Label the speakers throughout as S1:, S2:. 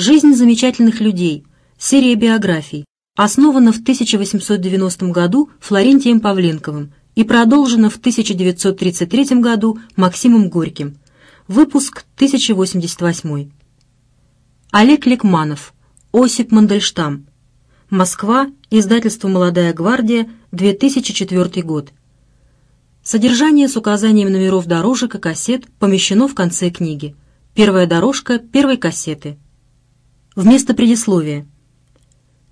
S1: «Жизнь замечательных людей. Серия биографий. Основана в 1890 году Флорентием Павленковым и продолжена в 1933 году Максимом Горьким. Выпуск 1088. Олег Лекманов. Осип Мандельштам. Москва. Издательство «Молодая гвардия». 2004 год. Содержание с указанием номеров дорожек и кассет помещено в конце книги. Первая дорожка первой кассеты вместо предисловия.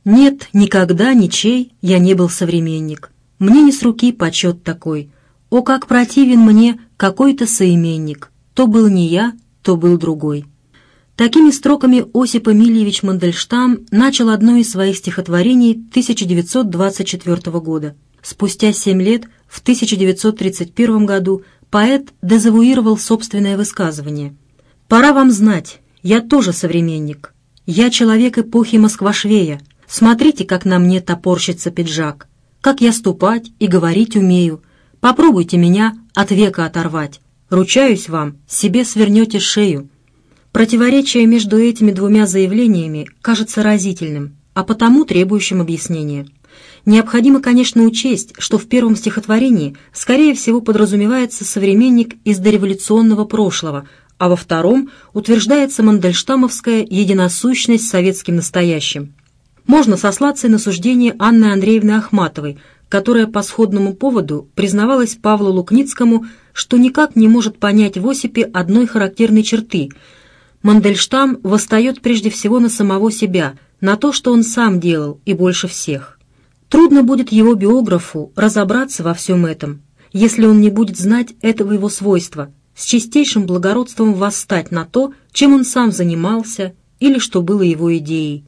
S1: «Нет, никогда, ничей я не был современник. Мне не с руки почет такой. О, как противен мне какой-то соименник. То был не я, то был другой». Такими строками Осип Эмильевич Мандельштам начал одно из своих стихотворений 1924 года. Спустя семь лет, в 1931 году, поэт дезавуировал собственное высказывание. «Пора вам знать, я тоже современник. Я человек эпохи Москвашвея. Смотрите, как на мне топорщится пиджак. Как я ступать и говорить умею. Попробуйте меня от века оторвать. Ручаюсь вам, себе свернете шею». Противоречие между этими двумя заявлениями кажется разительным, а потому требующим объяснения. Необходимо, конечно, учесть, что в первом стихотворении, скорее всего, подразумевается современник из дореволюционного прошлого, а во втором утверждается Мандельштамовская единосущность с советским настоящим. Можно сослаться и на суждение Анны Андреевны Ахматовой, которая по сходному поводу признавалась Павлу Лукницкому, что никак не может понять в Осипе одной характерной черты. Мандельштам восстает прежде всего на самого себя, на то, что он сам делал и больше всех. Трудно будет его биографу разобраться во всем этом, если он не будет знать этого его свойства – с чистейшим благородством восстать на то, чем он сам занимался или что было его идеей.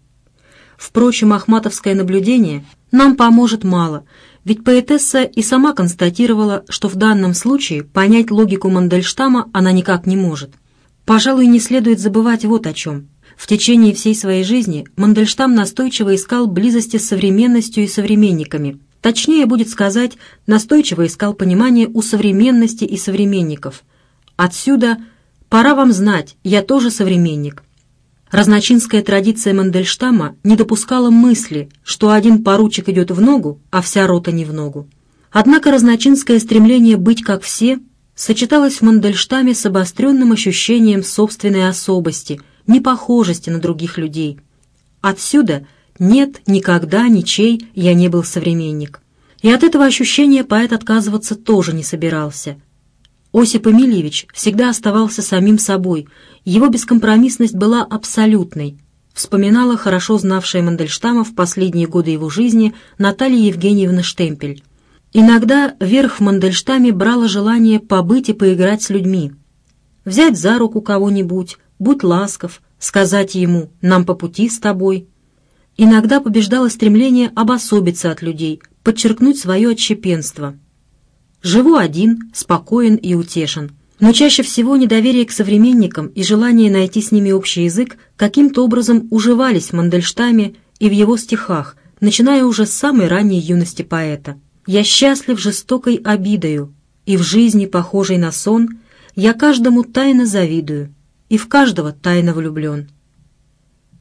S1: Впрочем, ахматовское наблюдение нам поможет мало, ведь поэтесса и сама констатировала, что в данном случае понять логику Мандельштама она никак не может. Пожалуй, не следует забывать вот о чем. В течение всей своей жизни Мандельштам настойчиво искал близости с современностью и современниками. Точнее будет сказать, настойчиво искал понимание у современности и современников – Отсюда «пора вам знать, я тоже современник». Разночинская традиция Мандельштама не допускала мысли, что один поручик идет в ногу, а вся рота не в ногу. Однако разночинское стремление быть как все сочеталось в Мандельштаме с обостренным ощущением собственной особости, непохожести на других людей. Отсюда «нет, никогда, ничей, я не был современник». И от этого ощущения поэт отказываться тоже не собирался, Осип Эмильевич всегда оставался самим собой, его бескомпромиссность была абсолютной, вспоминала хорошо знавшая Мандельштама в последние годы его жизни Наталья Евгеньевна Штемпель. Иногда верх в Мандельштаме брало желание побыть и поиграть с людьми. Взять за руку кого-нибудь, будь ласков, сказать ему «нам по пути с тобой». Иногда побеждало стремление обособиться от людей, подчеркнуть свое отщепенство – Живу один, спокоен и утешен. Но чаще всего недоверие к современникам и желание найти с ними общий язык каким-то образом уживались в Мандельштаме и в его стихах, начиная уже с самой ранней юности поэта. «Я счастлив жестокой обидою, и в жизни, похожей на сон, я каждому тайно завидую, и в каждого тайно влюблен».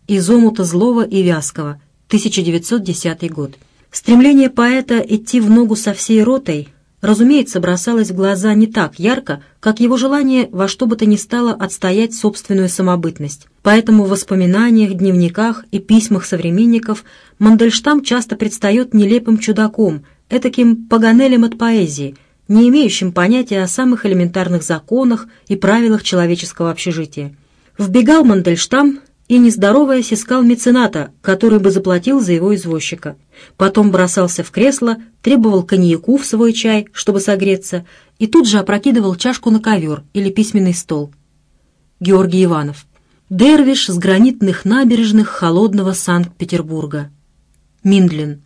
S1: Из омута злого и вязкого, 1910 год. Стремление поэта идти в ногу со всей ротой – разумеется, бросалось в глаза не так ярко, как его желание во что бы то ни стало отстоять собственную самобытность. Поэтому в воспоминаниях, дневниках и письмах современников Мандельштам часто предстает нелепым чудаком, этаким паганелем от поэзии, не имеющим понятия о самых элементарных законах и правилах человеческого общежития. Вбегал Мандельштам и, нездоровая сискал искал мецената, который бы заплатил за его извозчика. Потом бросался в кресло, требовал коньяку в свой чай, чтобы согреться, и тут же опрокидывал чашку на ковер или письменный стол. Георгий Иванов. Дервиш с гранитных набережных холодного Санкт-Петербурга. Миндлин.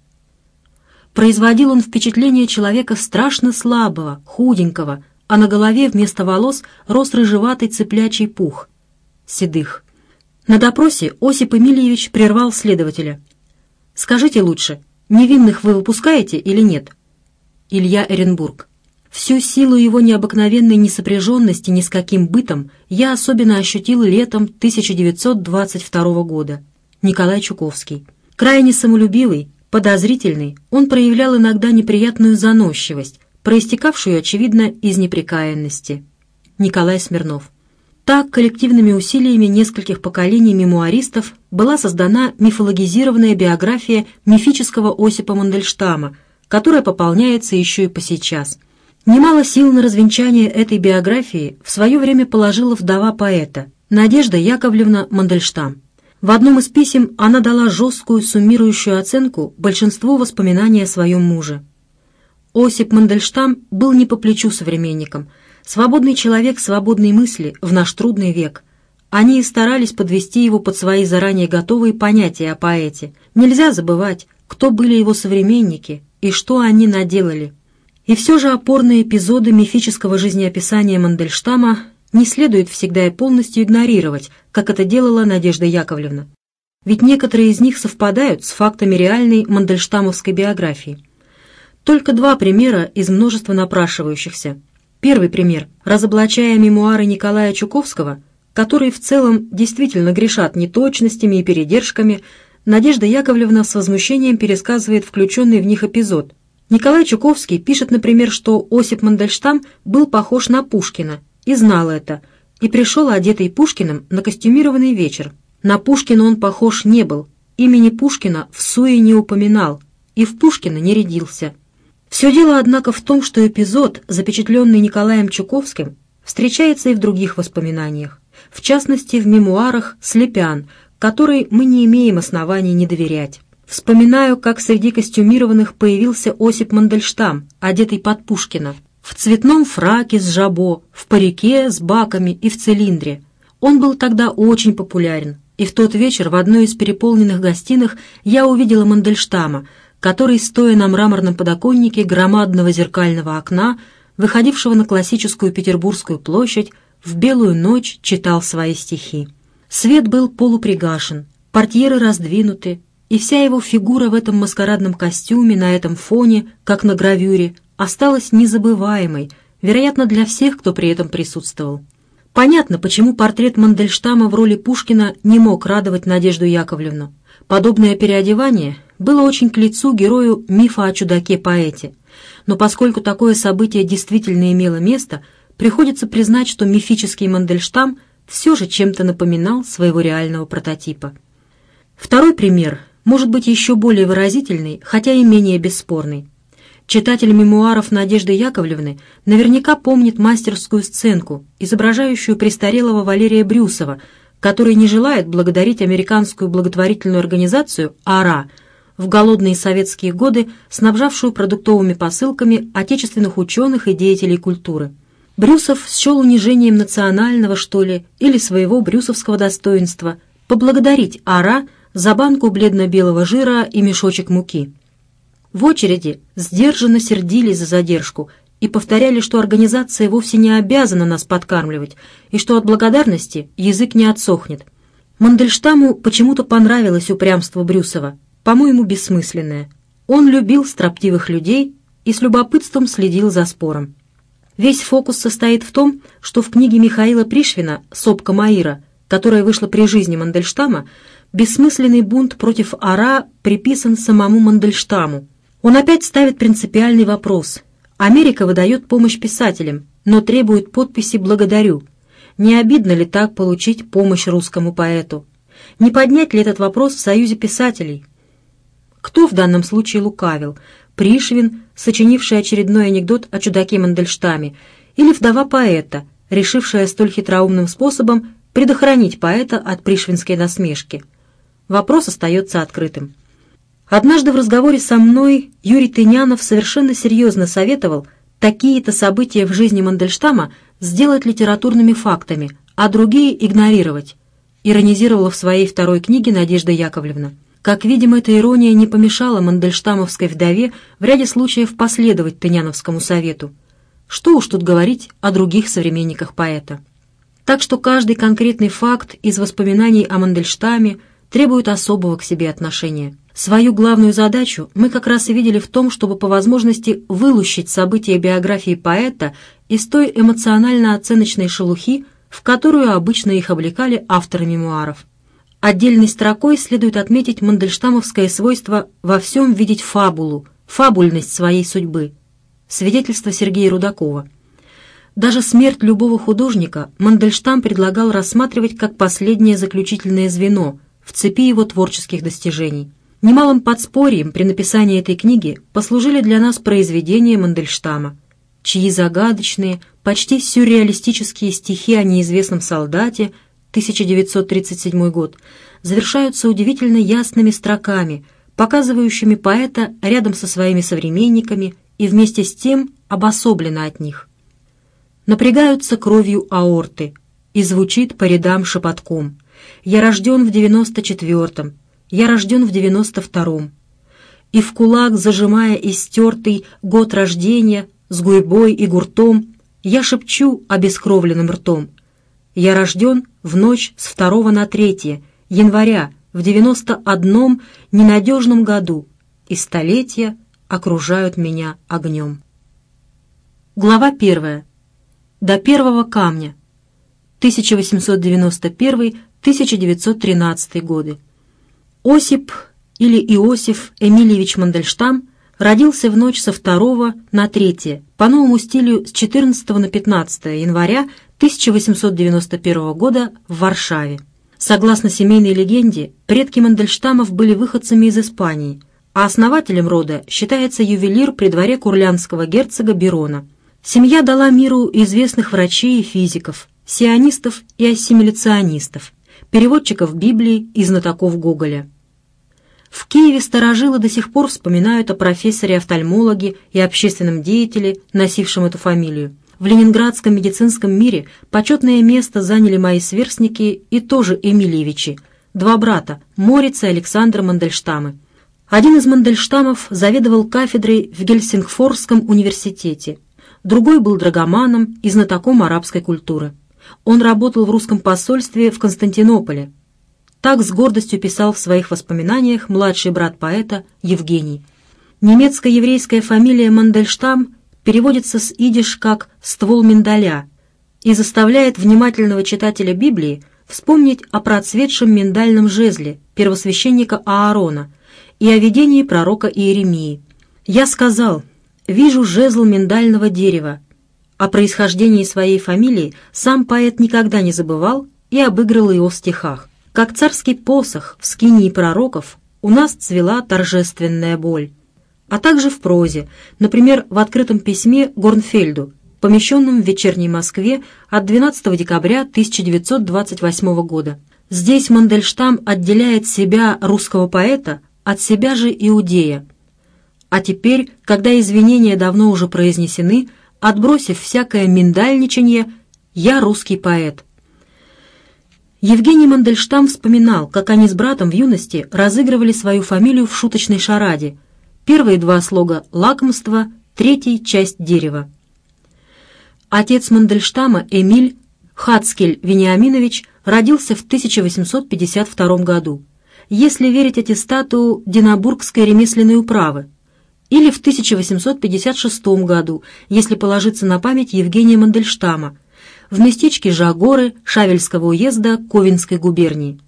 S1: Производил он впечатление человека страшно слабого, худенького, а на голове вместо волос рос рыжеватый цыплячий пух. Седых. На допросе Осип Эмильевич прервал следователя. «Скажите лучше, невинных вы выпускаете или нет?» Илья Эренбург. Всю силу его необыкновенной несопряженности ни с каким бытом я особенно ощутил летом 1922 года. Николай Чуковский. Крайне самолюбивый, подозрительный, он проявлял иногда неприятную заносчивость, проистекавшую, очевидно, из неприкаянности. Николай Смирнов. Так, коллективными усилиями нескольких поколений мемуаристов была создана мифологизированная биография мифического Осипа Мандельштама, которая пополняется еще и по сейчас. Немало сил на развенчание этой биографии в свое время положила вдова поэта Надежда Яковлевна Мандельштам. В одном из писем она дала жесткую суммирующую оценку большинству воспоминаний о своем муже. Осип Мандельштам был не по плечу современникам – Свободный человек, свободные мысли в наш трудный век. Они и старались подвести его под свои заранее готовые понятия о поэте. Нельзя забывать, кто были его современники и что они наделали. И все же опорные эпизоды мифического жизнеописания Мандельштама не следует всегда и полностью игнорировать, как это делала Надежда Яковлевна. Ведь некоторые из них совпадают с фактами реальной мандельштамовской биографии. Только два примера из множества напрашивающихся – Первый пример. Разоблачая мемуары Николая Чуковского, которые в целом действительно грешат неточностями и передержками, Надежда Яковлевна с возмущением пересказывает включенный в них эпизод. Николай Чуковский пишет, например, что Осип Мандельштам был похож на Пушкина и знал это, и пришел одетый Пушкиным на костюмированный вечер. На Пушкина он похож не был, имени Пушкина в суе не упоминал и в Пушкина не рядился. Все дело, однако, в том, что эпизод, запечатленный Николаем Чуковским, встречается и в других воспоминаниях, в частности, в мемуарах «Слепян», которой мы не имеем оснований не доверять. Вспоминаю, как среди костюмированных появился Осип Мандельштам, одетый под Пушкина, в цветном фраке с жабо, в парике с баками и в цилиндре. Он был тогда очень популярен, и в тот вечер в одной из переполненных гостиных я увидела Мандельштама – который, стоя на мраморном подоконнике громадного зеркального окна, выходившего на классическую Петербургскую площадь, в белую ночь читал свои стихи. Свет был полупригашен, портьеры раздвинуты, и вся его фигура в этом маскарадном костюме, на этом фоне, как на гравюре, осталась незабываемой, вероятно, для всех, кто при этом присутствовал. Понятно, почему портрет Мандельштама в роли Пушкина не мог радовать Надежду Яковлевну. Подобное переодевание было очень к лицу герою мифа о чудаке-поэте. Но поскольку такое событие действительно имело место, приходится признать, что мифический Мандельштам все же чем-то напоминал своего реального прототипа. Второй пример может быть еще более выразительный, хотя и менее бесспорный. Читатель мемуаров Надежды Яковлевны наверняка помнит мастерскую сценку, изображающую престарелого Валерия Брюсова, который не желает благодарить американскую благотворительную организацию «АРА» в голодные советские годы, снабжавшую продуктовыми посылками отечественных ученых и деятелей культуры. Брюсов счел унижением национального, что ли, или своего брюсовского достоинства поблагодарить Ара за банку бледно-белого жира и мешочек муки. В очереди сдержанно сердились за задержку и повторяли, что организация вовсе не обязана нас подкармливать и что от благодарности язык не отсохнет. Мандельштаму почему-то понравилось упрямство Брюсова, по-моему, бессмысленное. Он любил строптивых людей и с любопытством следил за спором. Весь фокус состоит в том, что в книге Михаила Пришвина «Сопка Маира», которая вышла при жизни Мандельштама, бессмысленный бунт против Ара приписан самому Мандельштаму. Он опять ставит принципиальный вопрос. Америка выдает помощь писателям, но требует подписи «благодарю». Не обидно ли так получить помощь русскому поэту? Не поднять ли этот вопрос в Союзе писателей? Кто в данном случае лукавил? Пришвин, сочинивший очередной анекдот о чудаке Мандельштаме, или вдова поэта, решившая столь хитроумным способом предохранить поэта от пришвинской насмешки? Вопрос остается открытым. Однажды в разговоре со мной Юрий Тынянов совершенно серьезно советовал такие-то события в жизни Мандельштама сделать литературными фактами, а другие игнорировать, иронизировала в своей второй книге Надежда Яковлевна. Как видим, эта ирония не помешала Мандельштамовской вдове в ряде случаев последовать Тыняновскому совету. Что уж тут говорить о других современниках поэта. Так что каждый конкретный факт из воспоминаний о Мандельштаме требует особого к себе отношения. Свою главную задачу мы как раз и видели в том, чтобы по возможности вылущить события биографии поэта из той эмоционально-оценочной шелухи, в которую обычно их облекали авторы мемуаров – Отдельной строкой следует отметить мандельштамовское свойство во всем видеть фабулу, фабульность своей судьбы. Свидетельство Сергея Рудакова. Даже смерть любого художника Мандельштам предлагал рассматривать как последнее заключительное звено в цепи его творческих достижений. Немалым подспорьем при написании этой книги послужили для нас произведения Мандельштама, чьи загадочные, почти сюрреалистические стихи о неизвестном солдате – 1937 год, завершаются удивительно ясными строками, показывающими поэта рядом со своими современниками и вместе с тем обособленно от них. Напрягаются кровью аорты, и звучит по рядам шепотком. «Я рожден в 94-м, я рожден в 92-м». И в кулак, зажимая истертый год рождения, с гуйбой и гуртом, я шепчу обескровленным ртом — я рожден в ночь с 2 на 3 января в 91 ненадежном году, и столетия окружают меня огнем. Глава 1. До первого камня. 1891-1913 годы. Осип или Иосиф Эмильевич Мандельштам родился в ночь со 2 на 3 по новому стилю с 14 на 15 января 1891 года в Варшаве. Согласно семейной легенде, предки Мандельштамов были выходцами из Испании, а основателем рода считается ювелир при дворе курлянского герцога Берона. Семья дала миру известных врачей и физиков, сионистов и ассимиляционистов, переводчиков Библии и знатоков Гоголя. В Киеве старожилы до сих пор вспоминают о профессоре-офтальмологе и общественном деятеле, носившем эту фамилию. В Ленинградском медицинском мире почетное место заняли мои сверстники и тоже Эмильевичи, два брата, Морица и Александр Мандельштамы. Один из Мандельштамов заведовал кафедрой в Гельсингфорском университете, другой был драгоманом и знатоком арабской культуры. Он работал в русском посольстве в Константинополе. Так с гордостью писал в своих воспоминаниях младший брат поэта Евгений. Немецко-еврейская фамилия Мандельштам – переводится с идиш как «ствол миндаля» и заставляет внимательного читателя Библии вспомнить о процветшем миндальном жезле первосвященника Аарона и о видении пророка Иеремии. «Я сказал, вижу жезл миндального дерева». О происхождении своей фамилии сам поэт никогда не забывал и обыграл его в стихах. Как царский посох в скинии пророков у нас цвела торжественная боль а также в прозе, например, в открытом письме Горнфельду, помещенном в «Вечерней Москве» от 12 декабря 1928 года. Здесь Мандельштам отделяет себя, русского поэта, от себя же иудея. А теперь, когда извинения давно уже произнесены, отбросив всякое миндальничание, я русский поэт. Евгений Мандельштам вспоминал, как они с братом в юности разыгрывали свою фамилию в шуточной шараде – Первые два слога «Лакомство», третий «Часть дерева». Отец Мандельштама Эмиль Хацкель Вениаминович родился в 1852 году, если верить аттестату Динабургской ремесленной управы, или в 1856 году, если положиться на память Евгения Мандельштама, в местечке Жагоры Шавельского уезда Ковенской губернии.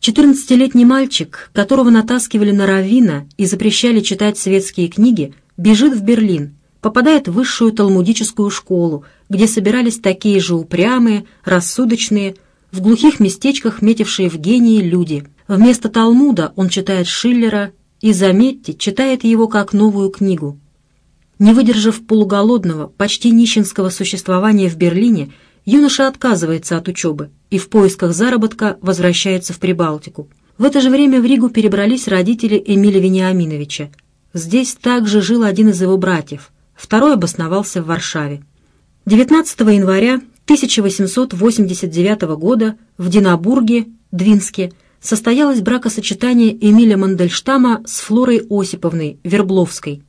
S1: Четырнадцатилетний мальчик, которого натаскивали на раввина и запрещали читать светские книги, бежит в Берлин, попадает в высшую талмудическую школу, где собирались такие же упрямые, рассудочные, в глухих местечках метившие в гении люди. Вместо Талмуда он читает Шиллера и, заметьте, читает его как новую книгу. Не выдержав полуголодного, почти нищенского существования в Берлине, юноша отказывается от учебы – и в поисках заработка возвращается в Прибалтику. В это же время в Ригу перебрались родители Эмиля Вениаминовича. Здесь также жил один из его братьев, второй обосновался в Варшаве. 19 января 1889 года в Динабурге, Двинске, состоялось бракосочетание Эмиля Мандельштама с Флорой Осиповной, Вербловской.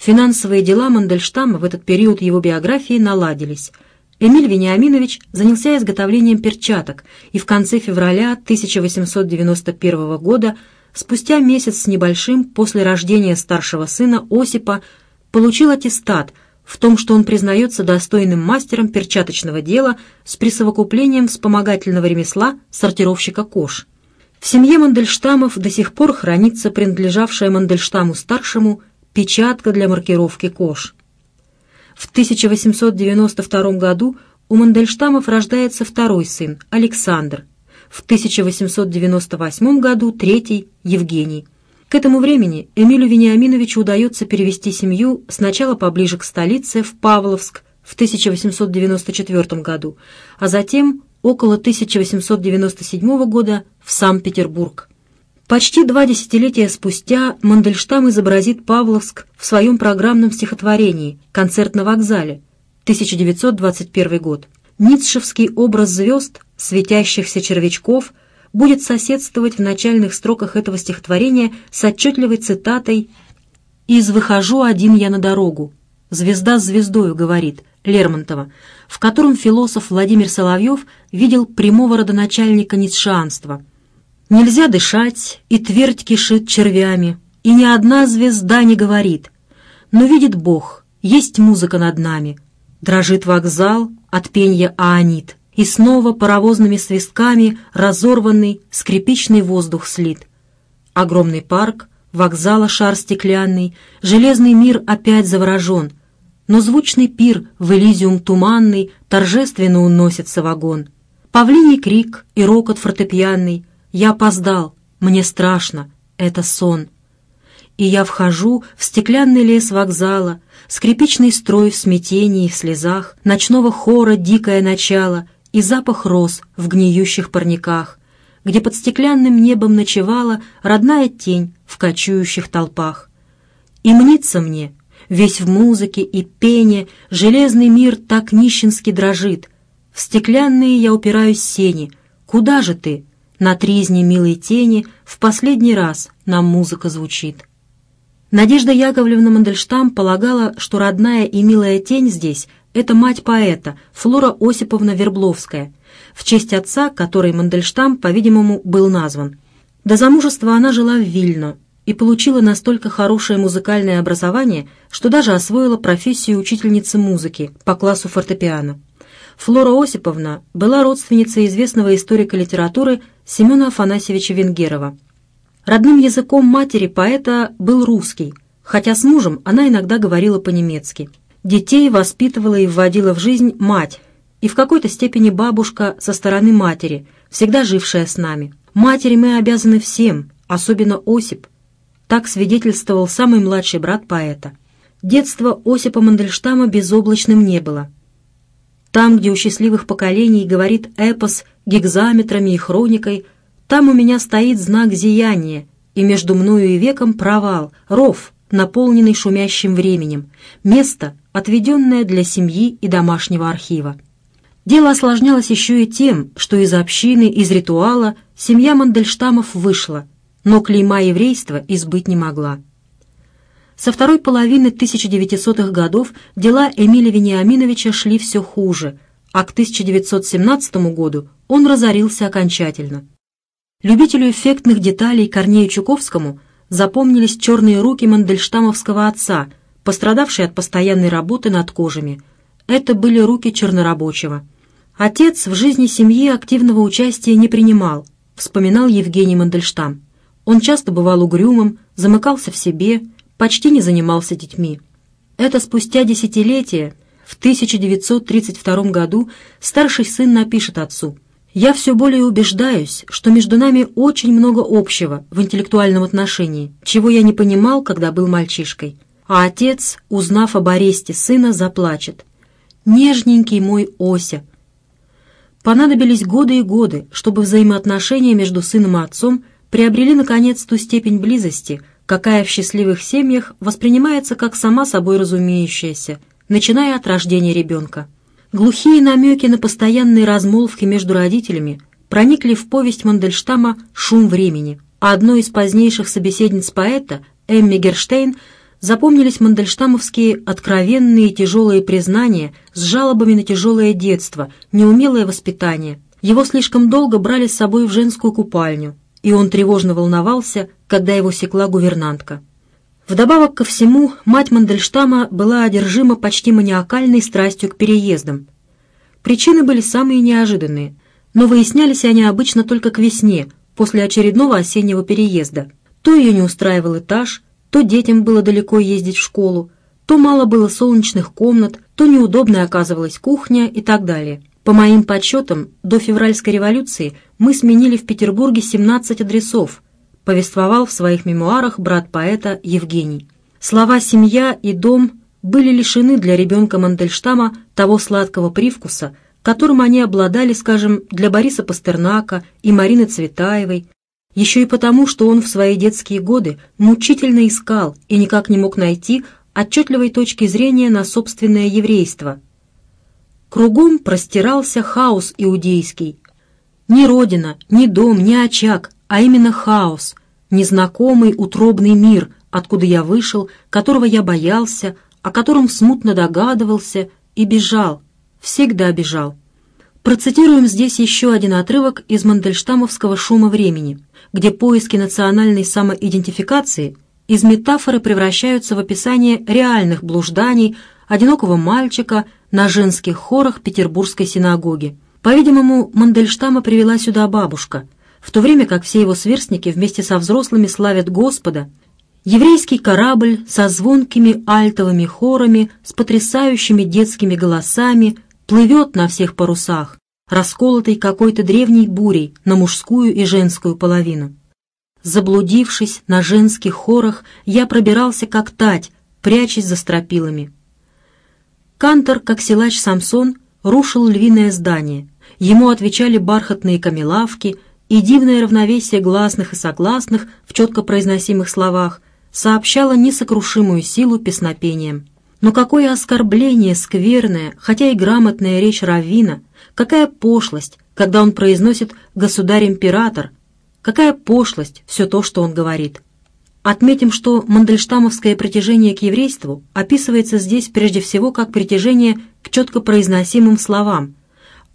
S1: Финансовые дела Мандельштама в этот период его биографии наладились – Эмиль Вениаминович занялся изготовлением перчаток и в конце февраля 1891 года, спустя месяц с небольшим после рождения старшего сына Осипа, получил аттестат в том, что он признается достойным мастером перчаточного дела с присовокуплением вспомогательного ремесла сортировщика кож. В семье Мандельштамов до сих пор хранится принадлежавшая Мандельштаму-старшему печатка для маркировки кож – в 1892 году у Мандельштамов рождается второй сын, Александр. В 1898 году третий, Евгений. К этому времени Эмилю Вениаминовичу удается перевести семью сначала поближе к столице, в Павловск, в 1894 году, а затем около 1897 года в Санкт-Петербург. Почти два десятилетия спустя Мандельштам изобразит Павловск в своем программном стихотворении «Концерт на вокзале» 1921 год. Ницшевский образ звезд, светящихся червячков, будет соседствовать в начальных строках этого стихотворения с отчетливой цитатой «Из «Выхожу один я на дорогу». Звезда с звездою, говорит Лермонтова, в котором философ Владимир Соловьев видел прямого родоначальника ницшеанства – Нельзя дышать, и твердь кишит червями, и ни одна звезда не говорит. Но видит Бог, есть музыка над нами. Дрожит вокзал от пенья аонит, и снова паровозными свистками разорванный скрипичный воздух слит. Огромный парк, вокзала шар стеклянный, железный мир опять заворожен, но звучный пир в Элизиум туманный торжественно уносится вагон. Павлиний крик и рокот фортепианный — я опоздал, мне страшно, это сон. И я вхожу в стеклянный лес вокзала, скрипичный строй в смятении и в слезах, ночного хора дикое начало и запах роз в гниющих парниках, где под стеклянным небом ночевала родная тень в кочующих толпах. И мнится мне, весь в музыке и пене, железный мир так нищенски дрожит. В стеклянные я упираюсь сени. Куда же ты, на тризне милой тени в последний раз нам музыка звучит. Надежда Яковлевна Мандельштам полагала, что родная и милая тень здесь — это мать поэта, Флора Осиповна Вербловская, в честь отца, который Мандельштам, по-видимому, был назван. До замужества она жила в Вильно и получила настолько хорошее музыкальное образование, что даже освоила профессию учительницы музыки по классу фортепиано. Флора Осиповна была родственницей известного историка литературы Семена Афанасьевича Венгерова. Родным языком матери поэта был русский, хотя с мужем она иногда говорила по-немецки. Детей воспитывала и вводила в жизнь мать, и в какой-то степени бабушка со стороны матери, всегда жившая с нами. Матери мы обязаны всем, особенно Осип. Так свидетельствовал самый младший брат поэта. Детство Осипа Мандельштама безоблачным не было – там, где у счастливых поколений говорит эпос гигзаметрами и хроникой, там у меня стоит знак зияния, и между мною и веком провал, ров, наполненный шумящим временем, место, отведенное для семьи и домашнего архива. Дело осложнялось еще и тем, что из общины, из ритуала семья Мандельштамов вышла, но клейма еврейства избыть не могла. Со второй половины 1900-х годов дела Эмиля Вениаминовича шли все хуже, а к 1917 году он разорился окончательно. Любителю эффектных деталей Корнею Чуковскому запомнились черные руки мандельштамовского отца, пострадавшие от постоянной работы над кожами. Это были руки чернорабочего. Отец в жизни семьи активного участия не принимал, вспоминал Евгений Мандельштам. Он часто бывал угрюмым, замыкался в себе – почти не занимался детьми. Это спустя десятилетие, в 1932 году, старший сын напишет отцу «Я все более убеждаюсь, что между нами очень много общего в интеллектуальном отношении, чего я не понимал, когда был мальчишкой». А отец, узнав об аресте сына, заплачет. «Нежненький мой Ося!» Понадобились годы и годы, чтобы взаимоотношения между сыном и отцом приобрели, наконец, ту степень близости, какая в счастливых семьях воспринимается как сама собой разумеющаяся, начиная от рождения ребенка. Глухие намеки на постоянные размолвки между родителями проникли в повесть Мандельштама «Шум времени», а одной из позднейших собеседниц поэта, Эмми Герштейн, запомнились мандельштамовские откровенные и тяжелые признания с жалобами на тяжелое детство, неумелое воспитание. Его слишком долго брали с собой в женскую купальню, и он тревожно волновался, когда его секла гувернантка. Вдобавок ко всему, мать Мандельштама была одержима почти маниакальной страстью к переездам. Причины были самые неожиданные, но выяснялись они обычно только к весне, после очередного осеннего переезда. То ее не устраивал этаж, то детям было далеко ездить в школу, то мало было солнечных комнат, то неудобной оказывалась кухня и так далее. По моим подсчетам, до февральской революции мы сменили в Петербурге 17 адресов – повествовал в своих мемуарах брат поэта Евгений. Слова «семья» и «дом» были лишены для ребенка Мандельштама того сладкого привкуса, которым они обладали, скажем, для Бориса Пастернака и Марины Цветаевой, еще и потому, что он в свои детские годы мучительно искал и никак не мог найти отчетливой точки зрения на собственное еврейство. Кругом простирался хаос иудейский. Ни родина, ни дом, ни очаг а именно хаос, незнакомый утробный мир, откуда я вышел, которого я боялся, о котором смутно догадывался и бежал, всегда бежал. Процитируем здесь еще один отрывок из Мандельштамовского «Шума времени», где поиски национальной самоидентификации из метафоры превращаются в описание реальных блужданий одинокого мальчика на женских хорах Петербургской синагоги. По-видимому, Мандельштама привела сюда бабушка – в то время как все его сверстники вместе со взрослыми славят Господа, еврейский корабль со звонкими альтовыми хорами, с потрясающими детскими голосами плывет на всех парусах, расколотый какой-то древней бурей на мужскую и женскую половину. Заблудившись на женских хорах, я пробирался как тать, прячась за стропилами. Кантор, как силач Самсон, рушил львиное здание. Ему отвечали бархатные камелавки — и дивное равновесие гласных и согласных в четко произносимых словах сообщало несокрушимую силу песнопения. Но какое оскорбление скверное, хотя и грамотная речь Равина, какая пошлость, когда он произносит «государь-император», какая пошлость все то, что он говорит. Отметим, что мандельштамовское притяжение к еврейству описывается здесь прежде всего как притяжение к четко произносимым словам,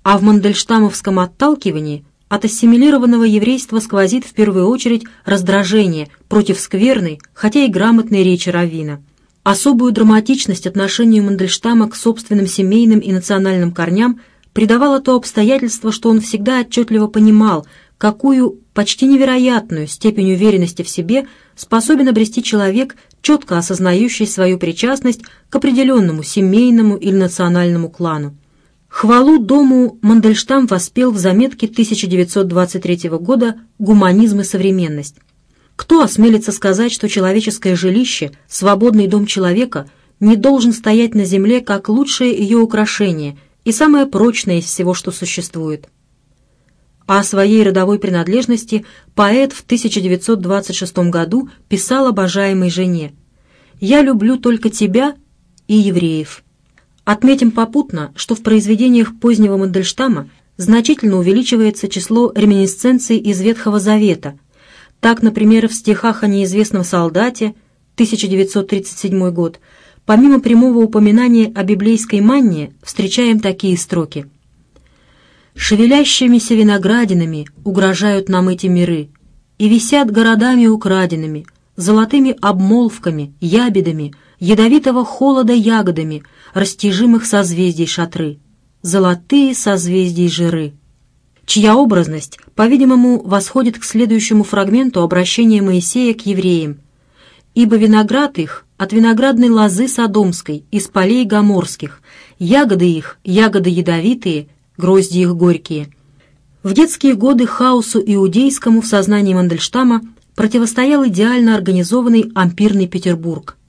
S1: а в мандельштамовском отталкивании – от ассимилированного еврейства сквозит в первую очередь раздражение против скверной, хотя и грамотной речи Равина. Особую драматичность отношению Мандельштама к собственным семейным и национальным корням придавало то обстоятельство, что он всегда отчетливо понимал, какую почти невероятную степень уверенности в себе способен обрести человек, четко осознающий свою причастность к определенному семейному или национальному клану. Хвалу дому Мандельштам воспел в заметке 1923 года «Гуманизм и современность». Кто осмелится сказать, что человеческое жилище, свободный дом человека, не должен стоять на земле как лучшее ее украшение и самое прочное из всего, что существует? А о своей родовой принадлежности поэт в 1926 году писал обожаемой жене «Я люблю только тебя и евреев». Отметим попутно, что в произведениях позднего Мандельштама значительно увеличивается число реминисценций из Ветхого Завета. Так, например, в стихах о неизвестном солдате 1937 год, помимо прямого упоминания о библейской манне, встречаем такие строки. «Шевелящимися виноградинами угрожают нам эти миры, и висят городами украденными, золотыми обмолвками, ябедами, ядовитого холода ягодами, растяжимых созвездий шатры, золотые созвездий жиры, чья образность, по-видимому, восходит к следующему фрагменту обращения Моисея к евреям. «Ибо виноград их от виноградной лозы Содомской, из полей Гоморских, ягоды их, ягоды ядовитые, грозди их горькие». В детские годы хаосу иудейскому в сознании Мандельштама противостоял идеально организованный ампирный Петербург –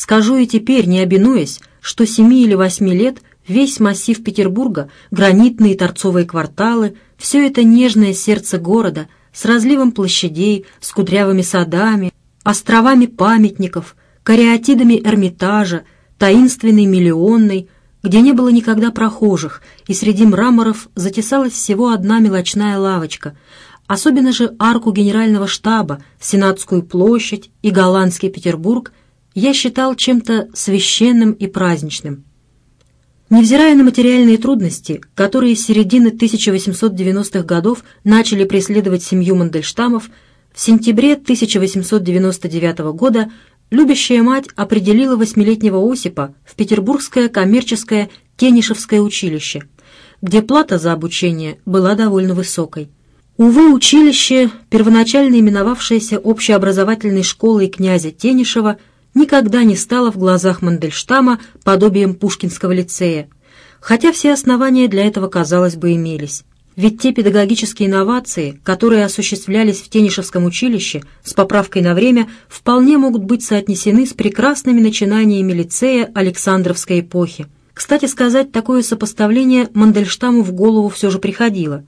S1: Скажу и теперь, не обинуясь, что семи или восьми лет весь массив Петербурга, гранитные торцовые кварталы, все это нежное сердце города с разливом площадей, с кудрявыми садами, островами памятников, кариатидами Эрмитажа, таинственной миллионной, где не было никогда прохожих, и среди мраморов затесалась всего одна мелочная лавочка, особенно же арку генерального штаба, Сенатскую площадь и голландский Петербург я считал чем-то священным и праздничным. Невзирая на материальные трудности, которые с середины 1890-х годов начали преследовать семью Мандельштамов, в сентябре 1899 года любящая мать определила восьмилетнего Осипа в Петербургское коммерческое Тенишевское училище, где плата за обучение была довольно высокой. Увы, училище, первоначально именовавшееся общеобразовательной школой князя Тенишева – никогда не стала в глазах Мандельштама подобием Пушкинского лицея, хотя все основания для этого, казалось бы, имелись. Ведь те педагогические инновации, которые осуществлялись в Тенишевском училище с поправкой на время, вполне могут быть соотнесены с прекрасными начинаниями лицея Александровской эпохи. Кстати сказать, такое сопоставление Мандельштаму в голову все же приходило.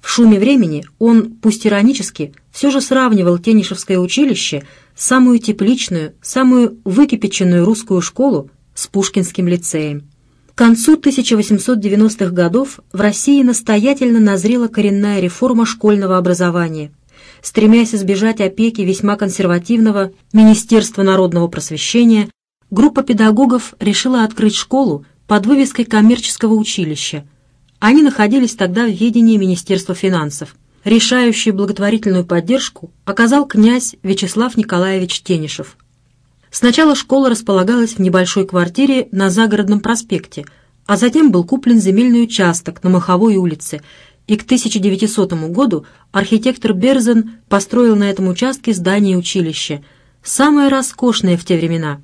S1: В шуме времени он, пусть иронически, все же сравнивал Тенишевское училище самую тепличную, самую выкипеченную русскую школу с Пушкинским лицеем. К концу 1890-х годов в России настоятельно назрела коренная реформа школьного образования. Стремясь избежать опеки весьма консервативного Министерства народного просвещения, группа педагогов решила открыть школу под вывеской коммерческого училища. Они находились тогда в ведении Министерства финансов – решающую благотворительную поддержку оказал князь Вячеслав Николаевич Тенишев. Сначала школа располагалась в небольшой квартире на Загородном проспекте, а затем был куплен земельный участок на Маховой улице, и к 1900 году архитектор Берзен построил на этом участке здание училища, самое роскошное в те времена,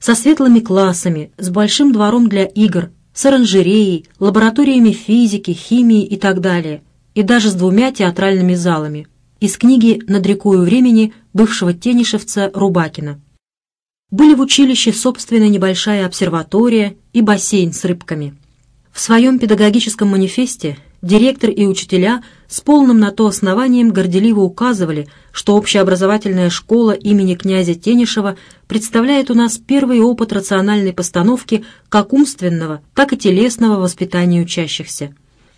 S1: со светлыми классами, с большим двором для игр, с оранжереей, лабораториями физики, химии и так далее и даже с двумя театральными залами из книги «Над рекою времени» бывшего Тенишевца Рубакина. Были в училище собственная небольшая обсерватория и бассейн с рыбками. В своем педагогическом манифесте директор и учителя с полным на то основанием горделиво указывали, что общеобразовательная школа имени князя Тенишева представляет у нас первый опыт рациональной постановки как умственного, так и телесного воспитания учащихся.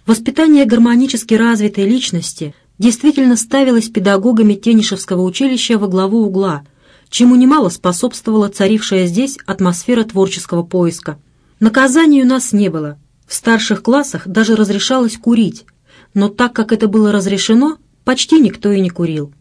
S1: Воспитание гармонически развитой личности действительно ставилось педагогами Тенишевского училища во главу угла, чему немало способствовала царившая здесь атмосфера творческого поиска. Наказаний у нас не было. В старших классах даже разрешалось курить, но так как это было разрешено, почти никто и не курил.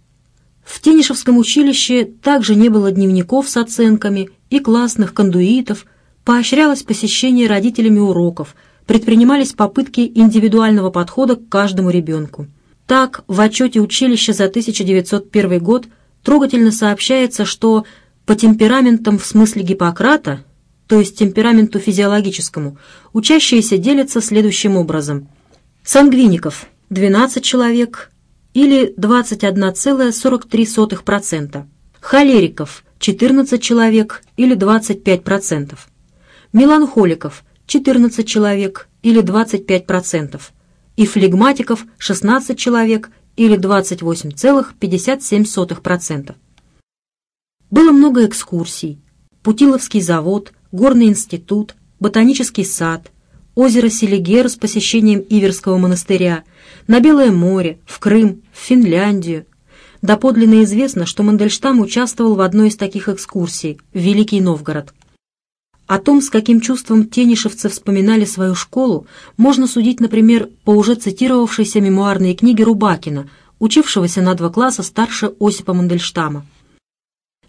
S1: В Тенишевском училище также не было дневников с оценками и классных кондуитов, поощрялось посещение родителями уроков – предпринимались попытки индивидуального подхода к каждому ребенку. Так, в отчете училища за 1901 год трогательно сообщается, что по темпераментам в смысле Гиппократа, то есть темпераменту физиологическому, учащиеся делятся следующим образом. Сангвиников – 12 человек или 21,43%. Холериков – 14 человек или 25%. Меланхоликов 14 человек или 25%, и флегматиков 16 человек или 28,57%. Было много экскурсий. Путиловский завод, горный институт, ботанический сад, озеро Селигер с посещением Иверского монастыря, на Белое море, в Крым, в Финляндию. Доподлинно известно, что Мандельштам участвовал в одной из таких экскурсий в Великий Новгород – о том, с каким чувством тенишевцы вспоминали свою школу, можно судить, например, по уже цитировавшейся мемуарной книге Рубакина, учившегося на два класса старше Осипа Мандельштама.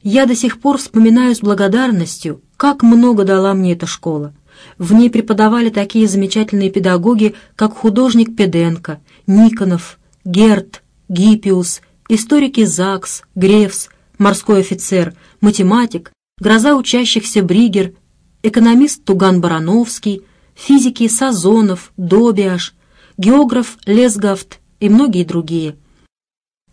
S1: «Я до сих пор вспоминаю с благодарностью, как много дала мне эта школа. В ней преподавали такие замечательные педагоги, как художник Педенко, Никонов, Герт, Гиппиус, историки Закс, Гревс, морской офицер, математик, гроза учащихся Бригер, экономист Туган Барановский, физики Сазонов, Добиаш, географ Лесгафт и многие другие.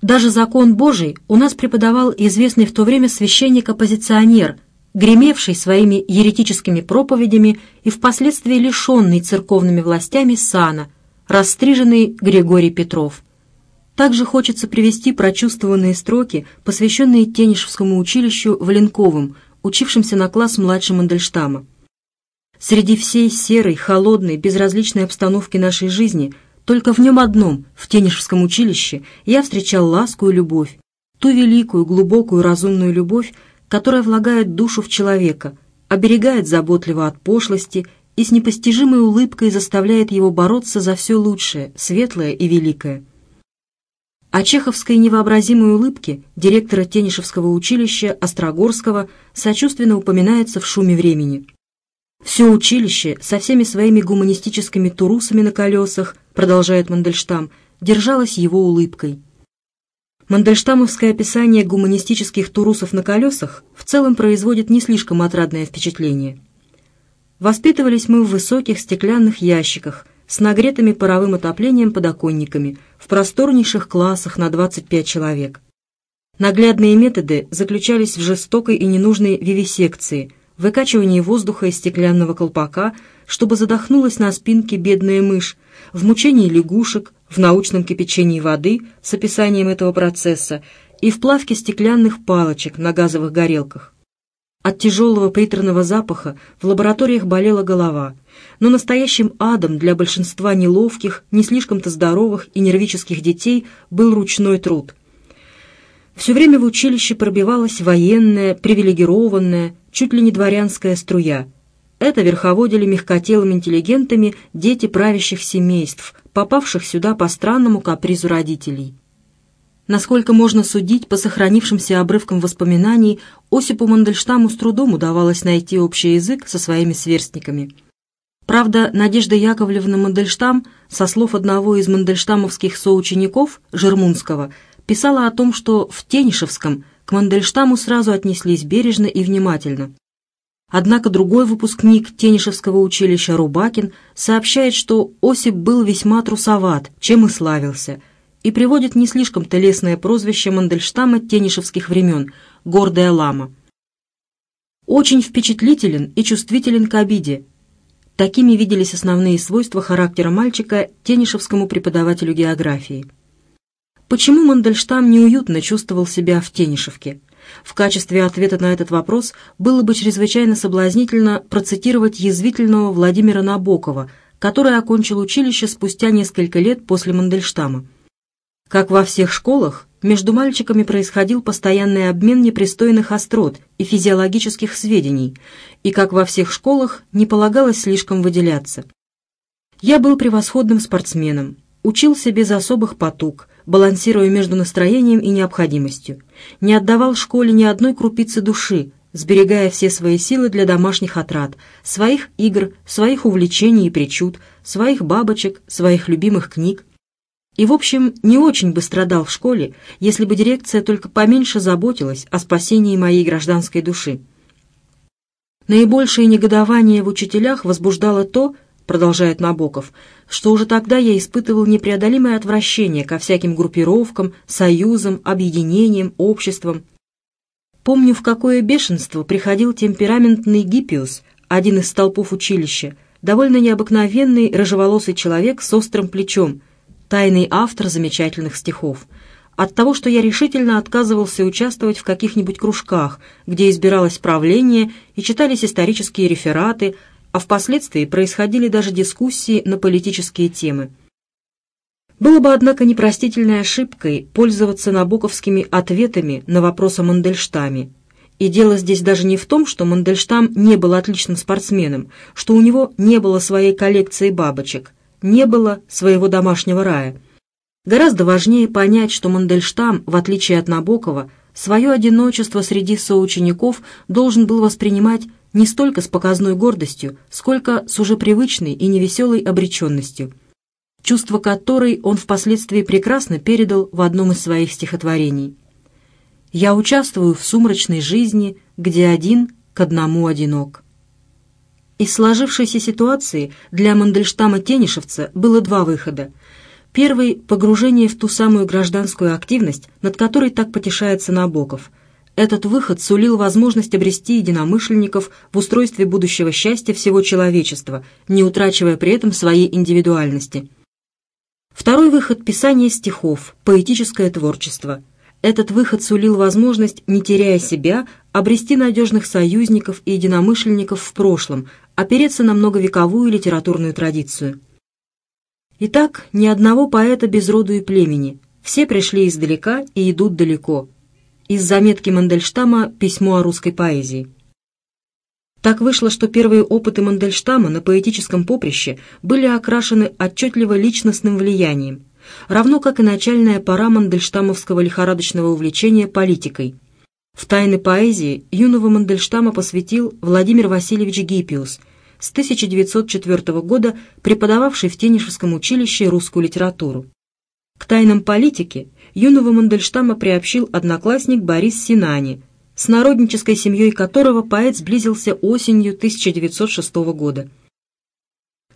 S1: Даже закон Божий у нас преподавал известный в то время священник-оппозиционер, гремевший своими еретическими проповедями и впоследствии лишенный церковными властями сана, расстриженный Григорий Петров. Также хочется привести прочувствованные строки, посвященные Тенишевскому училищу Валенковым – учившимся на класс младше Мандельштама. Среди всей серой, холодной, безразличной обстановки нашей жизни только в нем одном, в Тенишевском училище, я встречал ласку и любовь, ту великую, глубокую, разумную любовь, которая влагает душу в человека, оберегает заботливо от пошлости и с непостижимой улыбкой заставляет его бороться за все лучшее, светлое и великое о чеховской невообразимой улыбке директора Тенишевского училища Острогорского сочувственно упоминается в «Шуме времени». «Все училище со всеми своими гуманистическими турусами на колесах», продолжает Мандельштам, держалось его улыбкой. Мандельштамовское описание гуманистических турусов на колесах в целом производит не слишком отрадное впечатление. «Воспитывались мы в высоких стеклянных ящиках», с нагретыми паровым отоплением подоконниками в просторнейших классах на 25 человек. Наглядные методы заключались в жестокой и ненужной вивисекции, выкачивании воздуха из стеклянного колпака, чтобы задохнулась на спинке бедная мышь, в мучении лягушек, в научном кипячении воды с описанием этого процесса и в плавке стеклянных палочек на газовых горелках. От тяжелого приторного запаха в лабораториях болела голова – но настоящим адом для большинства неловких, не слишком-то здоровых и нервических детей был ручной труд. Все время в училище пробивалась военная, привилегированная, чуть ли не дворянская струя. Это верховодили мягкотелыми интеллигентами дети правящих семейств, попавших сюда по странному капризу родителей. Насколько можно судить по сохранившимся обрывкам воспоминаний, Осипу Мандельштаму с трудом удавалось найти общий язык со своими сверстниками – Правда, Надежда Яковлевна Мандельштам, со слов одного из мандельштамовских соучеников, Жермунского, писала о том, что в Тенишевском к Мандельштаму сразу отнеслись бережно и внимательно. Однако другой выпускник Тенишевского училища Рубакин сообщает, что Осип был весьма трусоват, чем и славился, и приводит не слишком телесное прозвище Мандельштама тенишевских времен «Гордая лама». Очень впечатлителен и чувствителен к обиде, Такими виделись основные свойства характера мальчика тенишевскому преподавателю географии. Почему Мандельштам неуютно чувствовал себя в Тенишевке? В качестве ответа на этот вопрос было бы чрезвычайно соблазнительно процитировать язвительного Владимира Набокова, который окончил училище спустя несколько лет после Мандельштама. Как во всех школах, между мальчиками происходил постоянный обмен непристойных острот и физиологических сведений, и, как во всех школах, не полагалось слишком выделяться. Я был превосходным спортсменом, учился без особых потуг, балансируя между настроением и необходимостью, не отдавал школе ни одной крупицы души, сберегая все свои силы для домашних отрад, своих игр, своих увлечений и причуд, своих бабочек, своих любимых книг, и, в общем, не очень бы страдал в школе, если бы дирекция только поменьше заботилась о спасении моей гражданской души. Наибольшее негодование в учителях возбуждало то, продолжает Набоков, что уже тогда я испытывал непреодолимое отвращение ко всяким группировкам, союзам, объединениям, обществам. Помню, в какое бешенство приходил темпераментный Гиппиус, один из столпов училища, довольно необыкновенный рыжеволосый человек с острым плечом – тайный автор замечательных стихов. От того, что я решительно отказывался участвовать в каких-нибудь кружках, где избиралось правление и читались исторические рефераты, а впоследствии происходили даже дискуссии на политические темы. Было бы, однако, непростительной ошибкой пользоваться набоковскими ответами на вопрос о Мандельштаме. И дело здесь даже не в том, что Мандельштам не был отличным спортсменом, что у него не было своей коллекции бабочек, не было своего домашнего рая. Гораздо важнее понять, что Мандельштам, в отличие от Набокова, свое одиночество среди соучеников должен был воспринимать не столько с показной гордостью, сколько с уже привычной и невеселой обреченностью, чувство которой он впоследствии прекрасно передал в одном из своих стихотворений. «Я участвую в сумрачной жизни, где один к одному одинок». Из сложившейся ситуации для Мандельштама-Тенишевца было два выхода. Первый – погружение в ту самую гражданскую активность, над которой так потешается Набоков. Этот выход сулил возможность обрести единомышленников в устройстве будущего счастья всего человечества, не утрачивая при этом своей индивидуальности. Второй выход – писание стихов, поэтическое творчество – этот выход сулил возможность, не теряя себя, обрести надежных союзников и единомышленников в прошлом, опереться на многовековую литературную традицию. Итак, ни одного поэта без роду и племени. Все пришли издалека и идут далеко. Из заметки Мандельштама «Письмо о русской поэзии». Так вышло, что первые опыты Мандельштама на поэтическом поприще были окрашены отчетливо личностным влиянием, равно как и начальная пора мандельштамовского лихорадочного увлечения политикой – в «Тайны поэзии» юного Мандельштама посвятил Владимир Васильевич Гиппиус, с 1904 года преподававший в Тенишевском училище русскую литературу. К «Тайнам политики» юного Мандельштама приобщил одноклассник Борис Синани, с народнической семьей которого поэт сблизился осенью 1906 года.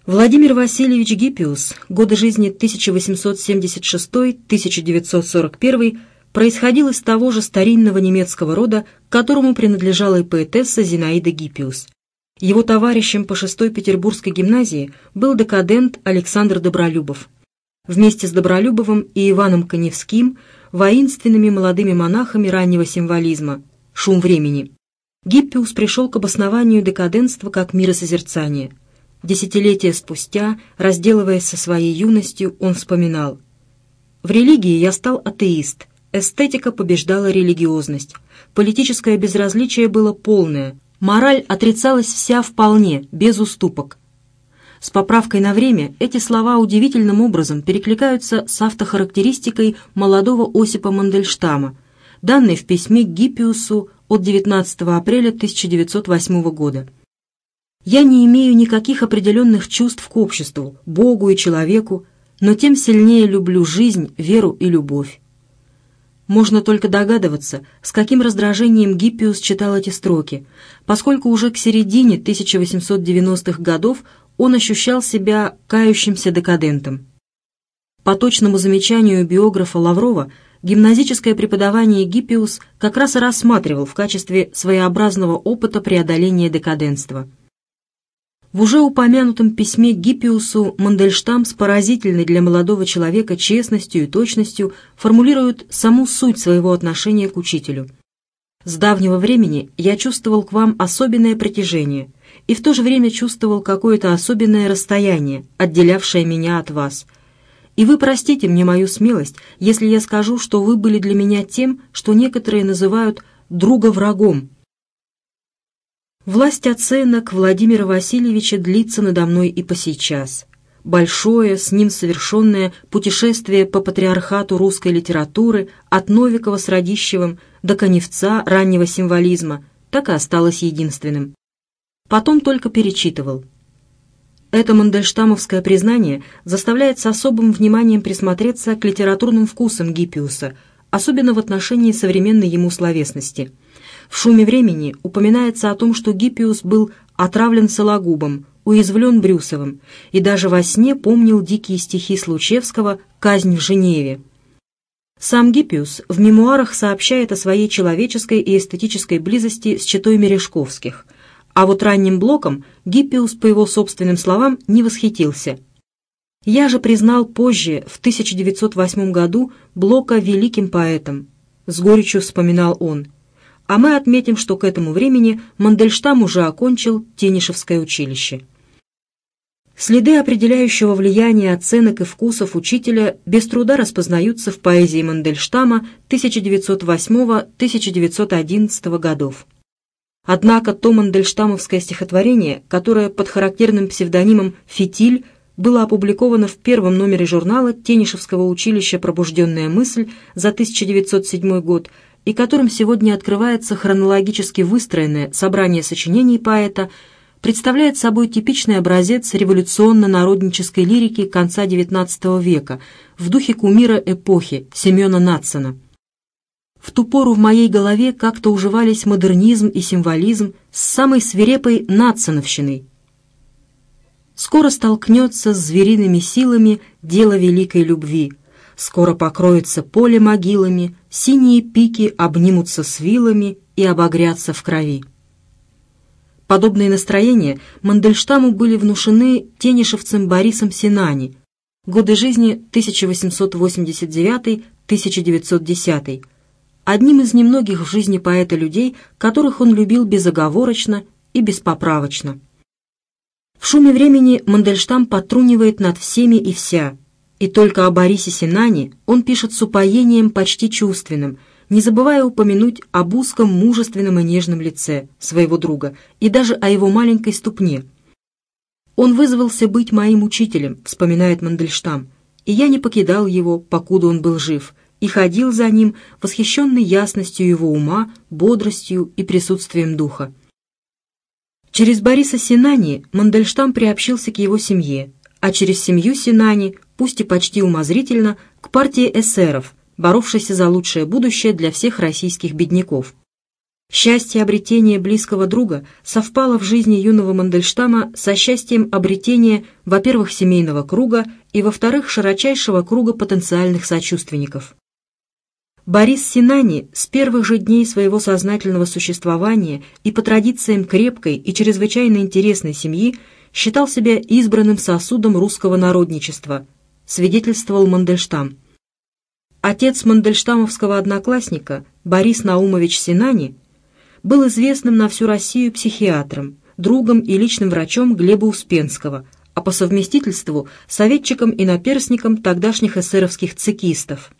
S1: Владимир Васильевич Гиппиус, годы жизни 1876-1941, происходил из того же старинного немецкого рода, к которому принадлежала и поэтесса Зинаида Гиппиус. Его товарищем по шестой Петербургской гимназии был декадент Александр Добролюбов. Вместе с Добролюбовым и Иваном Коневским – воинственными молодыми монахами раннего символизма «Шум времени». Гиппиус пришел к обоснованию декаденства как миросозерцания. Десятилетия спустя, разделываясь со своей юностью, он вспоминал – в религии я стал атеист, Эстетика побеждала религиозность. Политическое безразличие было полное. Мораль отрицалась вся вполне, без уступок. С поправкой на время эти слова удивительным образом перекликаются с автохарактеристикой молодого Осипа Мандельштама, данной в письме к Гиппиусу от 19 апреля 1908 года. «Я не имею никаких определенных чувств к обществу, Богу и человеку, но тем сильнее люблю жизнь, веру и любовь. Можно только догадываться, с каким раздражением Гиппиус читал эти строки, поскольку уже к середине 1890-х годов он ощущал себя кающимся декадентом. По точному замечанию биографа Лаврова, гимназическое преподавание Гиппиус как раз и рассматривал в качестве своеобразного опыта преодоления декадентства. – в уже упомянутом письме Гиппиусу Мандельштам с поразительной для молодого человека честностью и точностью формулирует саму суть своего отношения к учителю. «С давнего времени я чувствовал к вам особенное притяжение и в то же время чувствовал какое-то особенное расстояние, отделявшее меня от вас. И вы простите мне мою смелость, если я скажу, что вы были для меня тем, что некоторые называют «друга-врагом», Власть оценок Владимира Васильевича длится надо мной и по посейчас. Большое, с ним совершенное путешествие по патриархату русской литературы от Новикова с Радищевым до Коневца раннего символизма так и осталось единственным. Потом только перечитывал. Это мандельштамовское признание заставляет с особым вниманием присмотреться к литературным вкусам Гиппиуса, особенно в отношении современной ему словесности – в шуме времени упоминается о том, что Гиппиус был отравлен Сологубом, уязвлен Брюсовым и даже во сне помнил дикие стихи Случевского «Казнь в Женеве». Сам Гиппиус в мемуарах сообщает о своей человеческой и эстетической близости с читой Мережковских, а вот ранним блоком Гиппиус, по его собственным словам, не восхитился. «Я же признал позже, в 1908 году, Блока великим поэтом», — с горечью вспоминал он, — а мы отметим, что к этому времени Мандельштам уже окончил Тенишевское училище. Следы определяющего влияния оценок и вкусов учителя без труда распознаются в поэзии Мандельштама 1908-1911 годов. Однако то мандельштамовское стихотворение, которое под характерным псевдонимом «Фитиль» было опубликовано в первом номере журнала Тенишевского училища «Пробужденная мысль» за 1907 год – и которым сегодня открывается хронологически выстроенное собрание сочинений поэта, представляет собой типичный образец революционно-народнической лирики конца XIX века в духе кумира эпохи Семена Натсона. В ту пору в моей голове как-то уживались модернизм и символизм с самой свирепой нациновщиной. Скоро столкнется с звериными силами дело великой любви, скоро покроется поле могилами, синие пики обнимутся с вилами и обогрятся в крови. Подобные настроения Мандельштаму были внушены тенишевцем Борисом Синани, годы жизни 1889-1910, одним из немногих в жизни поэта людей, которых он любил безоговорочно и беспоправочно. В шуме времени Мандельштам потрунивает над всеми и вся – и только о Борисе Синане он пишет с упоением почти чувственным, не забывая упомянуть об узком, мужественном и нежном лице своего друга и даже о его маленькой ступне. «Он вызвался быть моим учителем», — вспоминает Мандельштам, «и я не покидал его, покуда он был жив, и ходил за ним, восхищенный ясностью его ума, бодростью и присутствием духа». Через Бориса Синани Мандельштам приобщился к его семье, а через семью Синани пусть и почти умозрительно, к партии эсеров, боровшейся за лучшее будущее для всех российских бедняков. Счастье обретения близкого друга совпало в жизни юного Мандельштама со счастьем обретения, во-первых, семейного круга и, во-вторых, широчайшего круга потенциальных сочувственников. Борис Синани с первых же дней своего сознательного существования и по традициям крепкой и чрезвычайно интересной семьи считал себя избранным сосудом русского народничества – свидетельствовал Мандельштам. Отец мандельштамовского одноклассника Борис Наумович Синани был известным на всю Россию психиатром, другом и личным врачом Глеба Успенского, а по совместительству советчиком и наперсником тогдашних эсеровских цикистов.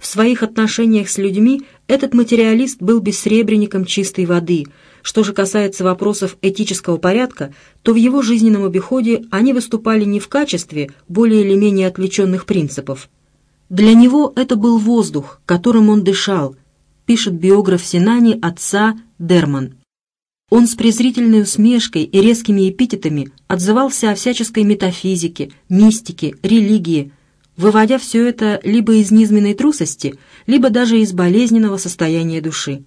S1: В своих отношениях с людьми этот материалист был бессребренником чистой воды. Что же касается вопросов этического порядка, то в его жизненном обиходе они выступали не в качестве более или менее отвлеченных принципов. Для него это был воздух, которым он дышал, пишет биограф Синани отца Дерман. Он с презрительной усмешкой и резкими эпитетами отзывался о всяческой метафизике, мистике, религии – выводя все это либо из низменной трусости, либо даже из болезненного состояния души.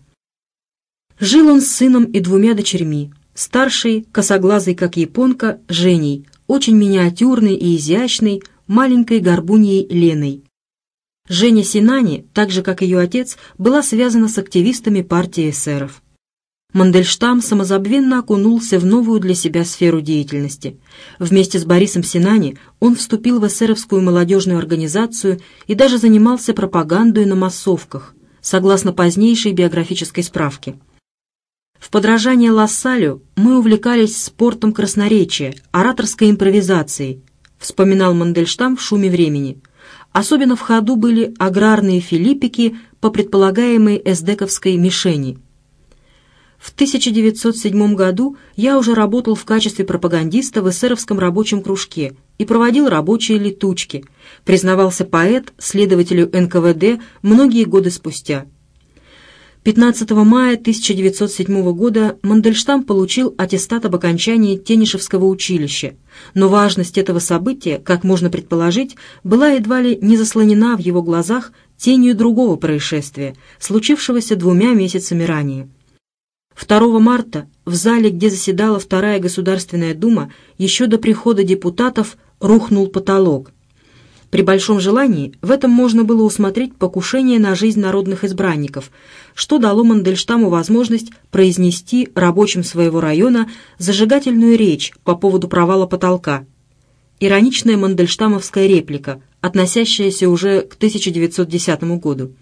S1: Жил он с сыном и двумя дочерьми. Старший, косоглазый как японка, Женей, очень миниатюрный и изящный, маленькой горбуньей Леной. Женя Синани, так же как ее отец, была связана с активистами партии эсеров. Мандельштам самозабвенно окунулся в новую для себя сферу деятельности. Вместе с Борисом Синани он вступил в эсеровскую молодежную организацию и даже занимался пропагандой на массовках, согласно позднейшей биографической справке. В подражание Лассалю мы увлекались спортом красноречия, ораторской импровизацией, вспоминал Мандельштам в шуме времени. Особенно в ходу были аграрные филиппики по предполагаемой эсдековской мишени – в 1907 году я уже работал в качестве пропагандиста в эсеровском рабочем кружке и проводил рабочие летучки, признавался поэт следователю НКВД многие годы спустя. 15 мая 1907 года Мандельштам получил аттестат об окончании Тенишевского училища, но важность этого события, как можно предположить, была едва ли не заслонена в его глазах тенью другого происшествия, случившегося двумя месяцами ранее – 2 марта в зале, где заседала Вторая Государственная Дума, еще до прихода депутатов рухнул потолок. При большом желании в этом можно было усмотреть покушение на жизнь народных избранников, что дало Мандельштаму возможность произнести рабочим своего района зажигательную речь по поводу провала потолка. Ироничная мандельштамовская реплика, относящаяся уже к 1910 году.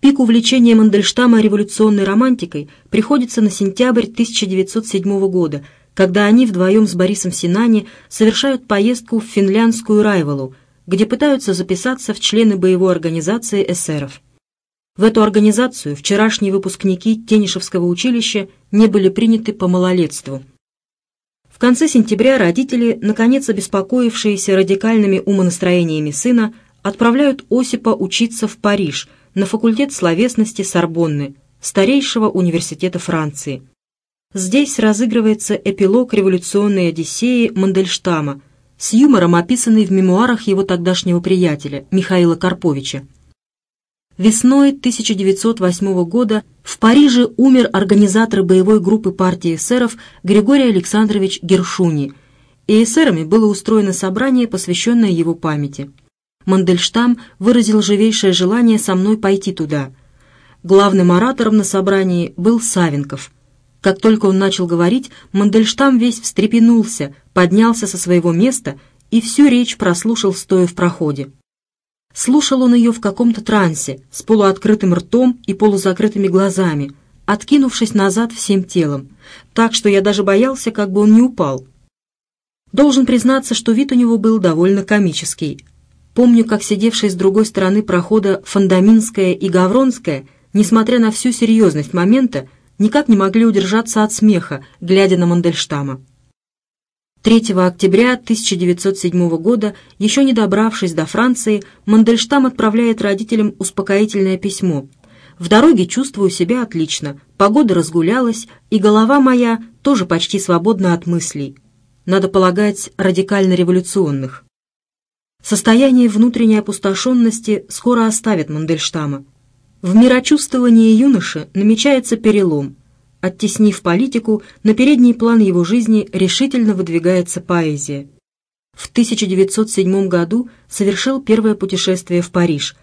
S1: Пик увлечения Мандельштама революционной романтикой приходится на сентябрь 1907 года, когда они вдвоем с Борисом Синани совершают поездку в финляндскую Райвалу, где пытаются записаться в члены боевой организации эсеров. В эту организацию вчерашние выпускники Тенишевского училища не были приняты по малолетству. В конце сентября родители, наконец обеспокоившиеся радикальными умонастроениями сына, отправляют Осипа учиться в Париж – на факультет словесности Сорбонны, старейшего университета Франции. Здесь разыгрывается эпилог революционной Одиссеи Мандельштама, с юмором описанный в мемуарах его тогдашнего приятеля Михаила Карповича. Весной 1908 года в Париже умер организатор боевой группы партии эсеров Григорий Александрович Гершуни, и эсерами было устроено собрание, посвященное его памяти – Мандельштам выразил живейшее желание со мной пойти туда. Главным оратором на собрании был Савенков. Как только он начал говорить, Мандельштам весь встрепенулся, поднялся со своего места и всю речь прослушал, стоя в проходе. Слушал он ее в каком-то трансе, с полуоткрытым ртом и полузакрытыми глазами, откинувшись назад всем телом, так что я даже боялся, как бы он не упал. Должен признаться, что вид у него был довольно комический, помню, как сидевшие с другой стороны прохода Фондаминская и Гавронская, несмотря на всю серьезность момента, никак не могли удержаться от смеха, глядя на Мандельштама. 3 октября 1907 года, еще не добравшись до Франции, Мандельштам отправляет родителям успокоительное письмо. «В дороге чувствую себя отлично, погода разгулялась, и голова моя тоже почти свободна от мыслей. Надо полагать, радикально революционных». Состояние внутренней опустошенности скоро оставит Мандельштама. В мирочувствовании юноши намечается перелом. Оттеснив политику, на передний план его жизни решительно выдвигается поэзия. В 1907 году совершил первое путешествие в Париж.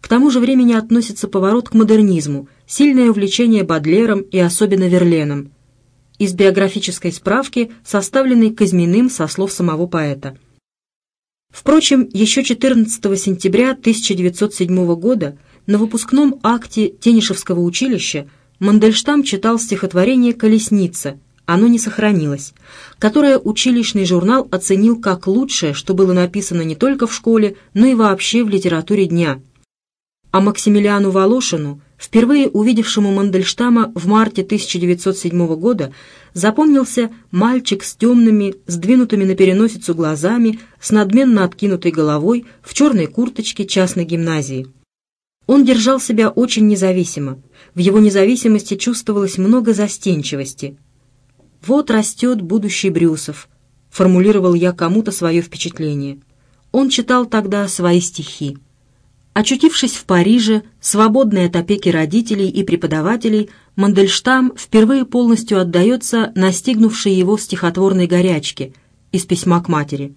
S1: К тому же времени относится поворот к модернизму, сильное увлечение Бадлером и особенно Верленом. Из биографической справки, составленной Казьминым со слов самого поэта – Впрочем, еще 14 сентября 1907 года на выпускном акте Тенишевского училища Мандельштам читал стихотворение «Колесница», оно не сохранилось, которое училищный журнал оценил как лучшее, что было написано не только в школе, но и вообще в литературе дня. А Максимилиану Волошину – впервые увидевшему Мандельштама в марте 1907 года, запомнился мальчик с темными, сдвинутыми на переносицу глазами, с надменно откинутой головой, в черной курточке частной гимназии. Он держал себя очень независимо. В его независимости чувствовалось много застенчивости. «Вот растет будущий Брюсов», — формулировал я кому-то свое впечатление. Он читал тогда свои стихи. Очутившись в Париже, свободной от опеки родителей и преподавателей, Мандельштам впервые полностью отдается настигнувшей его стихотворной горячке из письма к матери.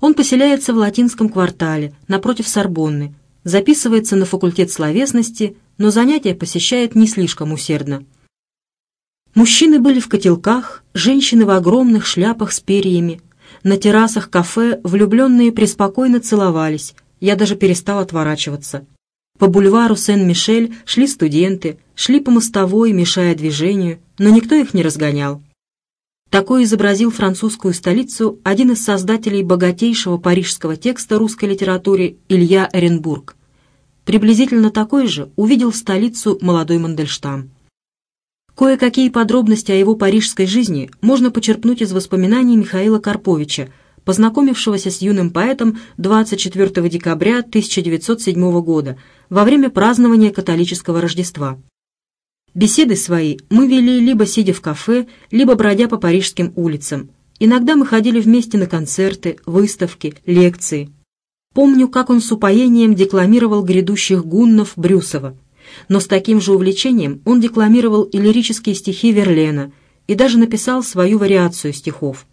S1: Он поселяется в латинском квартале, напротив Сорбонны, записывается на факультет словесности, но занятия посещает не слишком усердно. Мужчины были в котелках, женщины в огромных шляпах с перьями. На террасах кафе влюбленные преспокойно целовались – я даже перестал отворачиваться. По бульвару Сен-Мишель шли студенты, шли по мостовой, мешая движению, но никто их не разгонял. Такой изобразил французскую столицу один из создателей богатейшего парижского текста русской литературе Илья Эренбург. Приблизительно такой же увидел столицу молодой Мандельштам. Кое-какие подробности о его парижской жизни можно почерпнуть из воспоминаний Михаила Карповича – познакомившегося с юным поэтом 24 декабря 1907 года во время празднования католического Рождества. Беседы свои мы вели либо сидя в кафе, либо бродя по парижским улицам. Иногда мы ходили вместе на концерты, выставки, лекции. Помню, как он с упоением декламировал грядущих гуннов Брюсова. Но с таким же увлечением он декламировал и лирические стихи Верлена, и даже написал свою вариацию стихов.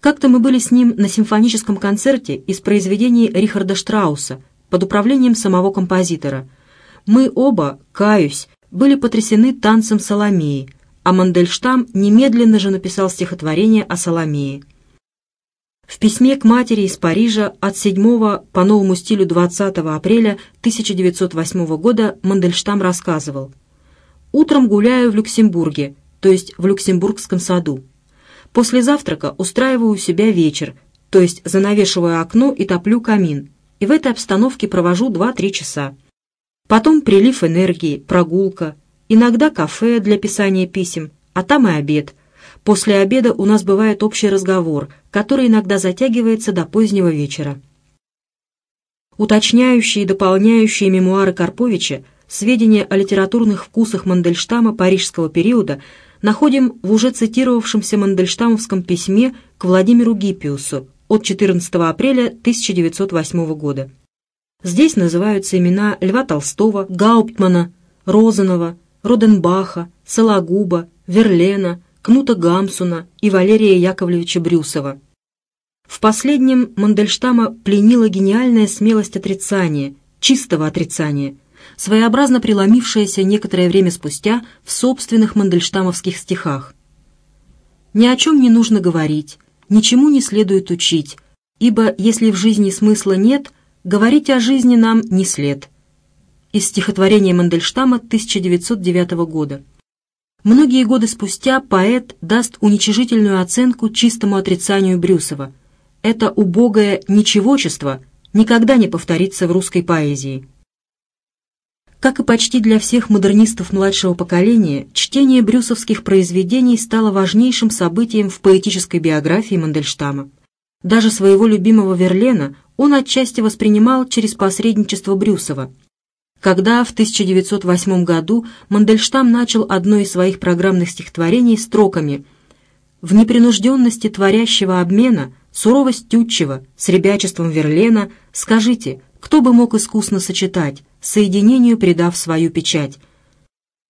S1: Как-то мы были с ним на симфоническом концерте из произведений Рихарда Штрауса под управлением самого композитора. Мы оба, каюсь, были потрясены танцем Соломеи, а Мандельштам немедленно же написал стихотворение о Соломее. В письме к матери из Парижа от 7 по новому стилю 20 апреля 1908 года Мандельштам рассказывал «Утром гуляю в Люксембурге, то есть в Люксембургском саду. После завтрака устраиваю у себя вечер, то есть занавешиваю окно и топлю камин, и в этой обстановке провожу 2-3 часа. Потом прилив энергии, прогулка, иногда кафе для писания писем, а там и обед. После обеда у нас бывает общий разговор, который иногда затягивается до позднего вечера. Уточняющие и дополняющие мемуары Карповича сведения о литературных вкусах Мандельштама парижского периода – находим в уже цитировавшемся Мандельштамовском письме к Владимиру Гиппиусу от 14 апреля 1908 года. Здесь называются имена Льва Толстого, Гауптмана, Розанова, Роденбаха, Сологуба, Верлена, Кнута Гамсуна и Валерия Яковлевича Брюсова. В последнем Мандельштама пленила гениальная смелость отрицания, чистого отрицания – своеобразно преломившаяся некоторое время спустя в собственных мандельштамовских стихах. «Ни о чем не нужно говорить, ничему не следует учить, ибо если в жизни смысла нет, говорить о жизни нам не след» из стихотворения Мандельштама 1909 года. Многие годы спустя поэт даст уничижительную оценку чистому отрицанию Брюсова. Это убогое «ничегочество» никогда не повторится в русской поэзии. Как и почти для всех модернистов младшего поколения, чтение брюсовских произведений стало важнейшим событием в поэтической биографии Мандельштама. Даже своего любимого Верлена он отчасти воспринимал через посредничество Брюсова. Когда в 1908 году Мандельштам начал одно из своих программных стихотворений строками «В непринужденности творящего обмена, суровость Тютчева, с ребячеством Верлена, скажите, кто бы мог искусно сочетать соединению придав свою печать.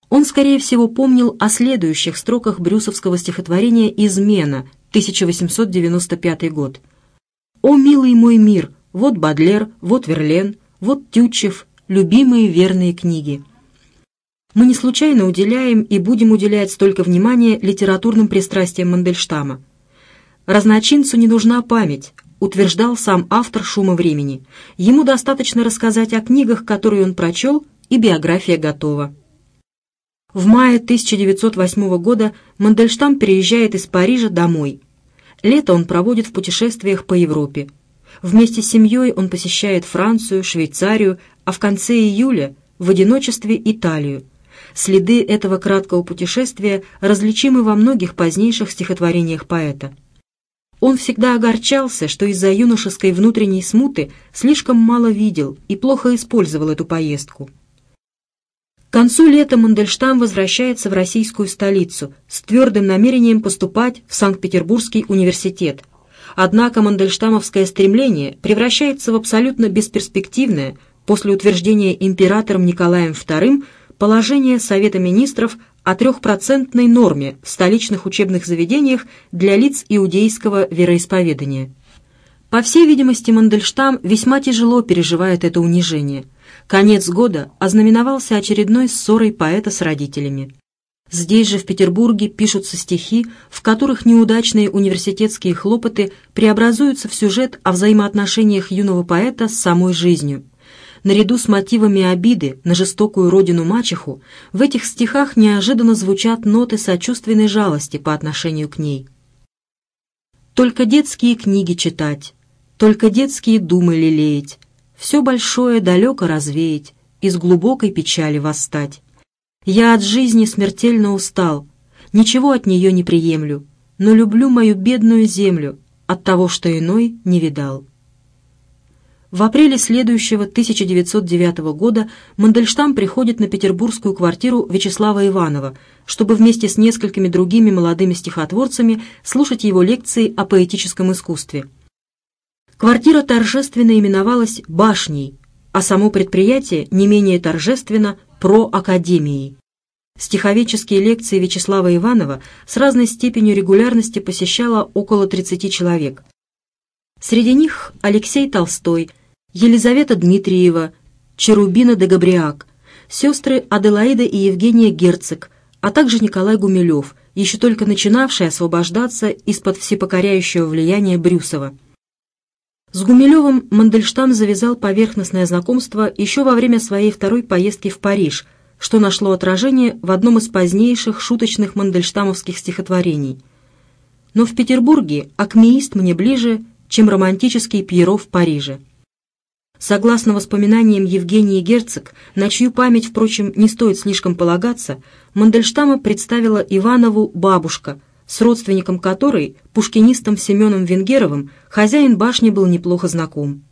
S1: Он, скорее всего, помнил о следующих строках брюсовского стихотворения «Измена», 1895 год. «О, милый мой мир, вот Бадлер, вот Верлен, вот Тютчев, любимые верные книги». Мы не случайно уделяем и будем уделять столько внимания литературным пристрастиям Мандельштама. Разночинцу не нужна память, утверждал сам автор «Шума времени». Ему достаточно рассказать о книгах, которые он прочел, и биография готова. В мае 1908 года Мандельштам переезжает из Парижа домой. Лето он проводит в путешествиях по Европе. Вместе с семьей он посещает Францию, Швейцарию, а в конце июля в одиночестве Италию. Следы этого краткого путешествия различимы во многих позднейших стихотворениях поэта. Он всегда огорчался, что из-за юношеской внутренней смуты слишком мало видел и плохо использовал эту поездку. К концу лета Мандельштам возвращается в российскую столицу с твердым намерением поступать в Санкт-Петербургский университет. Однако мандельштамовское стремление превращается в абсолютно бесперспективное после утверждения императором Николаем II положение Совета министров о трехпроцентной норме в столичных учебных заведениях для лиц иудейского вероисповедания. По всей видимости, Мандельштам весьма тяжело переживает это унижение. Конец года ознаменовался очередной ссорой поэта с родителями. Здесь же, в Петербурге, пишутся стихи, в которых неудачные университетские хлопоты преобразуются в сюжет о взаимоотношениях юного поэта с самой жизнью наряду с мотивами обиды на жестокую родину-мачеху, в этих стихах неожиданно звучат ноты сочувственной жалости по отношению к ней. «Только детские книги читать, только детские думы лелеять, все большое далеко развеять, из глубокой печали восстать. Я от жизни смертельно устал, ничего от нее не приемлю, но люблю мою бедную землю от того, что иной не видал». В апреле следующего 1909 года Мандельштам приходит на петербургскую квартиру Вячеслава Иванова, чтобы вместе с несколькими другими молодыми стихотворцами слушать его лекции о поэтическом искусстве. Квартира торжественно именовалась «Башней», а само предприятие не менее торжественно «Проакадемией». Стиховеческие лекции Вячеслава Иванова с разной степенью регулярности посещало около 30 человек. Среди них Алексей Толстой – Елизавета Дмитриева, Черубина Дегабриак, сестры Аделаида и Евгения Герцог, а также Николай Гумилев, еще только начинавший освобождаться из-под всепокоряющего влияния Брюсова. С Гумилевым Мандельштам завязал поверхностное знакомство еще во время своей второй поездки в Париж, что нашло отражение в одном из позднейших шуточных мандельштамовских стихотворений. Но в Петербурге акмеист мне ближе, чем романтический Пьеро в Париже. Согласно воспоминаниям Евгении Герцог, на чью память, впрочем, не стоит слишком полагаться, Мандельштама представила Иванову бабушка, с родственником которой, пушкинистом Семеном Венгеровым, хозяин башни был неплохо знаком.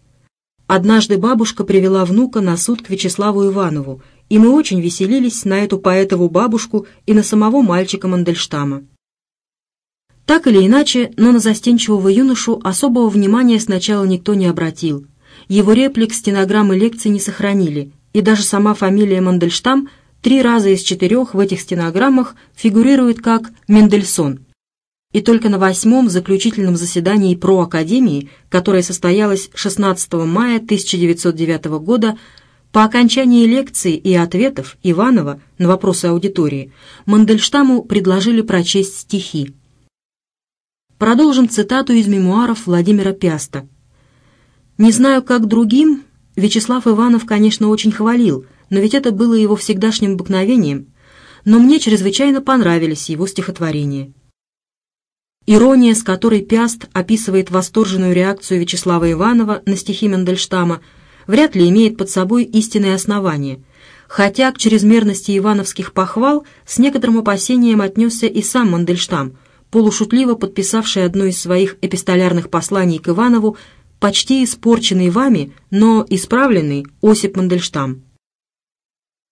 S1: Однажды бабушка привела внука на суд к Вячеславу Иванову, и мы очень веселились на эту поэтову бабушку и на самого мальчика Мандельштама. Так или иначе, но на застенчивого юношу особого внимания сначала никто не обратил – его реплик, стенограммы лекций не сохранили, и даже сама фамилия Мандельштам три раза из четырех в этих стенограммах фигурирует как Мендельсон. И только на восьмом заключительном заседании про академии, которое состоялось 16 мая 1909 года, по окончании лекции и ответов Иванова на вопросы аудитории Мандельштаму предложили прочесть стихи. Продолжим цитату из мемуаров Владимира Пяста – не знаю, как другим, Вячеслав Иванов, конечно, очень хвалил, но ведь это было его всегдашним обыкновением, но мне чрезвычайно понравились его стихотворения. Ирония, с которой Пяст описывает восторженную реакцию Вячеслава Иванова на стихи Мендельштама, вряд ли имеет под собой истинное основание, хотя к чрезмерности ивановских похвал с некоторым опасением отнесся и сам Мандельштам, полушутливо подписавший одно из своих эпистолярных посланий к Иванову почти испорченный вами, но исправленный Осип Мандельштам.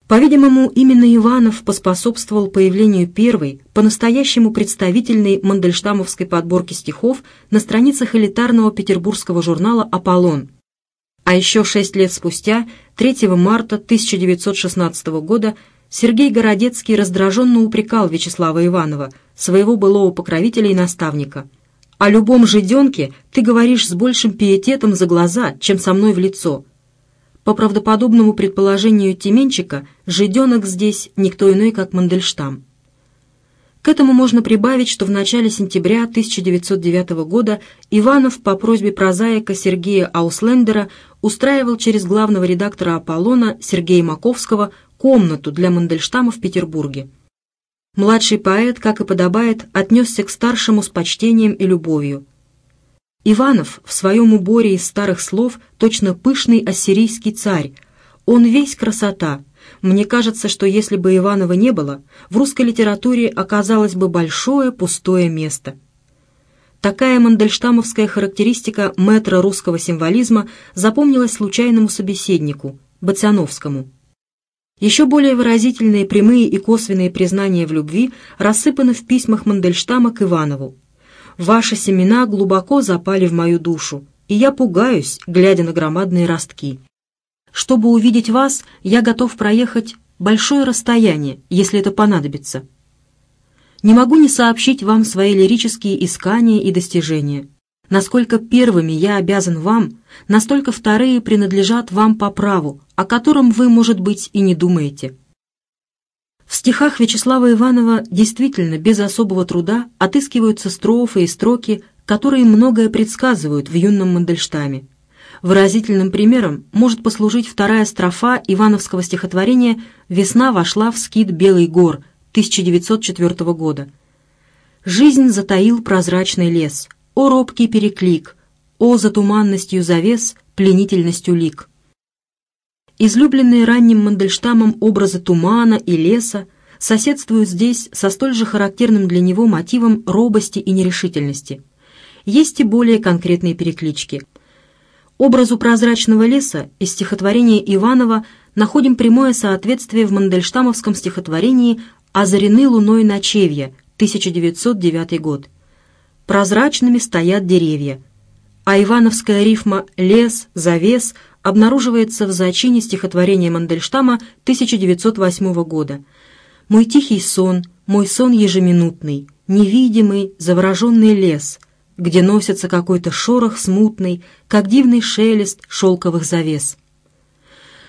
S1: По-видимому, именно Иванов поспособствовал появлению первой, по-настоящему представительной мандельштамовской подборки стихов на страницах элитарного петербургского журнала «Аполлон». А еще шесть лет спустя, 3 марта 1916 года, Сергей Городецкий раздраженно упрекал Вячеслава Иванова, своего былого покровителя и наставника – о любом жиденке ты говоришь с большим пиететом за глаза, чем со мной в лицо. По правдоподобному предположению Тименчика, жиденок здесь никто иной, как Мандельштам. К этому можно прибавить, что в начале сентября 1909 года Иванов по просьбе прозаика Сергея Ауслендера устраивал через главного редактора «Аполлона» Сергея Маковского комнату для Мандельштама в Петербурге младший поэт, как и подобает, отнесся к старшему с почтением и любовью. Иванов в своем уборе из старых слов точно пышный ассирийский царь. Он весь красота. Мне кажется, что если бы Иванова не было, в русской литературе оказалось бы большое пустое место. Такая мандельштамовская характеристика метра русского символизма запомнилась случайному собеседнику, Бацановскому – еще более выразительные прямые и косвенные признания в любви рассыпаны в письмах Мандельштама к Иванову. «Ваши семена глубоко запали в мою душу, и я пугаюсь, глядя на громадные ростки. Чтобы увидеть вас, я готов проехать большое расстояние, если это понадобится. Не могу не сообщить вам свои лирические искания и достижения. Насколько первыми я обязан вам, настолько вторые принадлежат вам по праву, о котором вы, может быть, и не думаете. В стихах Вячеслава Иванова действительно без особого труда отыскиваются строфы и строки, которые многое предсказывают в юном Мандельштаме. Выразительным примером может послужить вторая строфа ивановского стихотворения «Весна вошла в скит Белый гор» 1904 года. «Жизнь затаил прозрачный лес, о робкий переклик, о затуманностью завес, пленительностью лик. Излюбленные ранним Мандельштамом образы тумана и леса соседствуют здесь со столь же характерным для него мотивом робости и нерешительности. Есть и более конкретные переклички. Образу прозрачного леса из стихотворения Иванова находим прямое соответствие в мандельштамовском стихотворении «Озарены луной ночевья» 1909 год – прозрачными стоят деревья, а ивановская рифма «лес», «завес» обнаруживается в зачине стихотворения Мандельштама 1908 года. «Мой тихий сон, мой сон ежеминутный, невидимый, завороженный лес», где носится какой-то шорох смутный, как дивный шелест шелковых завес.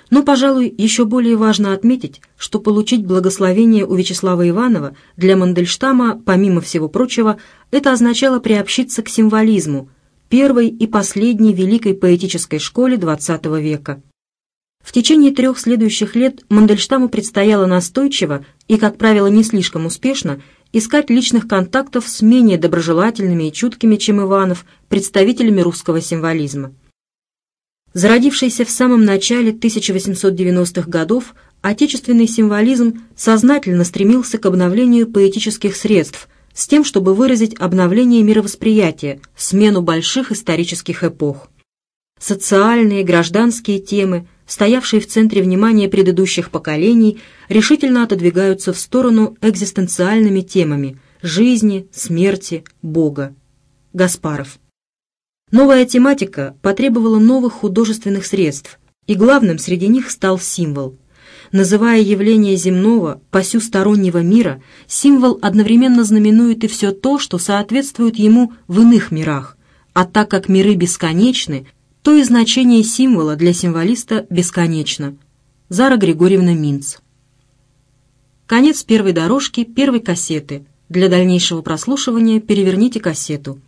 S1: Но, пожалуй, еще более важно отметить, что получить благословение у Вячеслава Иванова для Мандельштама, помимо всего прочего, это означало приобщиться к символизму, первой и последней великой поэтической школе XX века. В течение трех следующих лет Мандельштаму предстояло настойчиво и, как правило, не слишком успешно искать личных контактов с менее доброжелательными и чуткими, чем Иванов, представителями русского символизма. Зародившийся в самом начале 1890-х годов, отечественный символизм сознательно стремился к обновлению поэтических средств с тем, чтобы выразить обновление мировосприятия, смену больших исторических эпох. Социальные, гражданские темы, стоявшие в центре внимания предыдущих поколений, решительно отодвигаются в сторону экзистенциальными темами – жизни, смерти, Бога. Гаспаров. Новая тематика потребовала новых художественных средств, и главным среди них стал символ. Называя явление земного, посюстороннего мира, символ одновременно знаменует и все то, что соответствует ему в иных мирах, а так как миры бесконечны, то и значение символа для символиста бесконечно. Зара Григорьевна Минц. Конец первой дорожки, первой кассеты. Для дальнейшего прослушивания переверните кассету.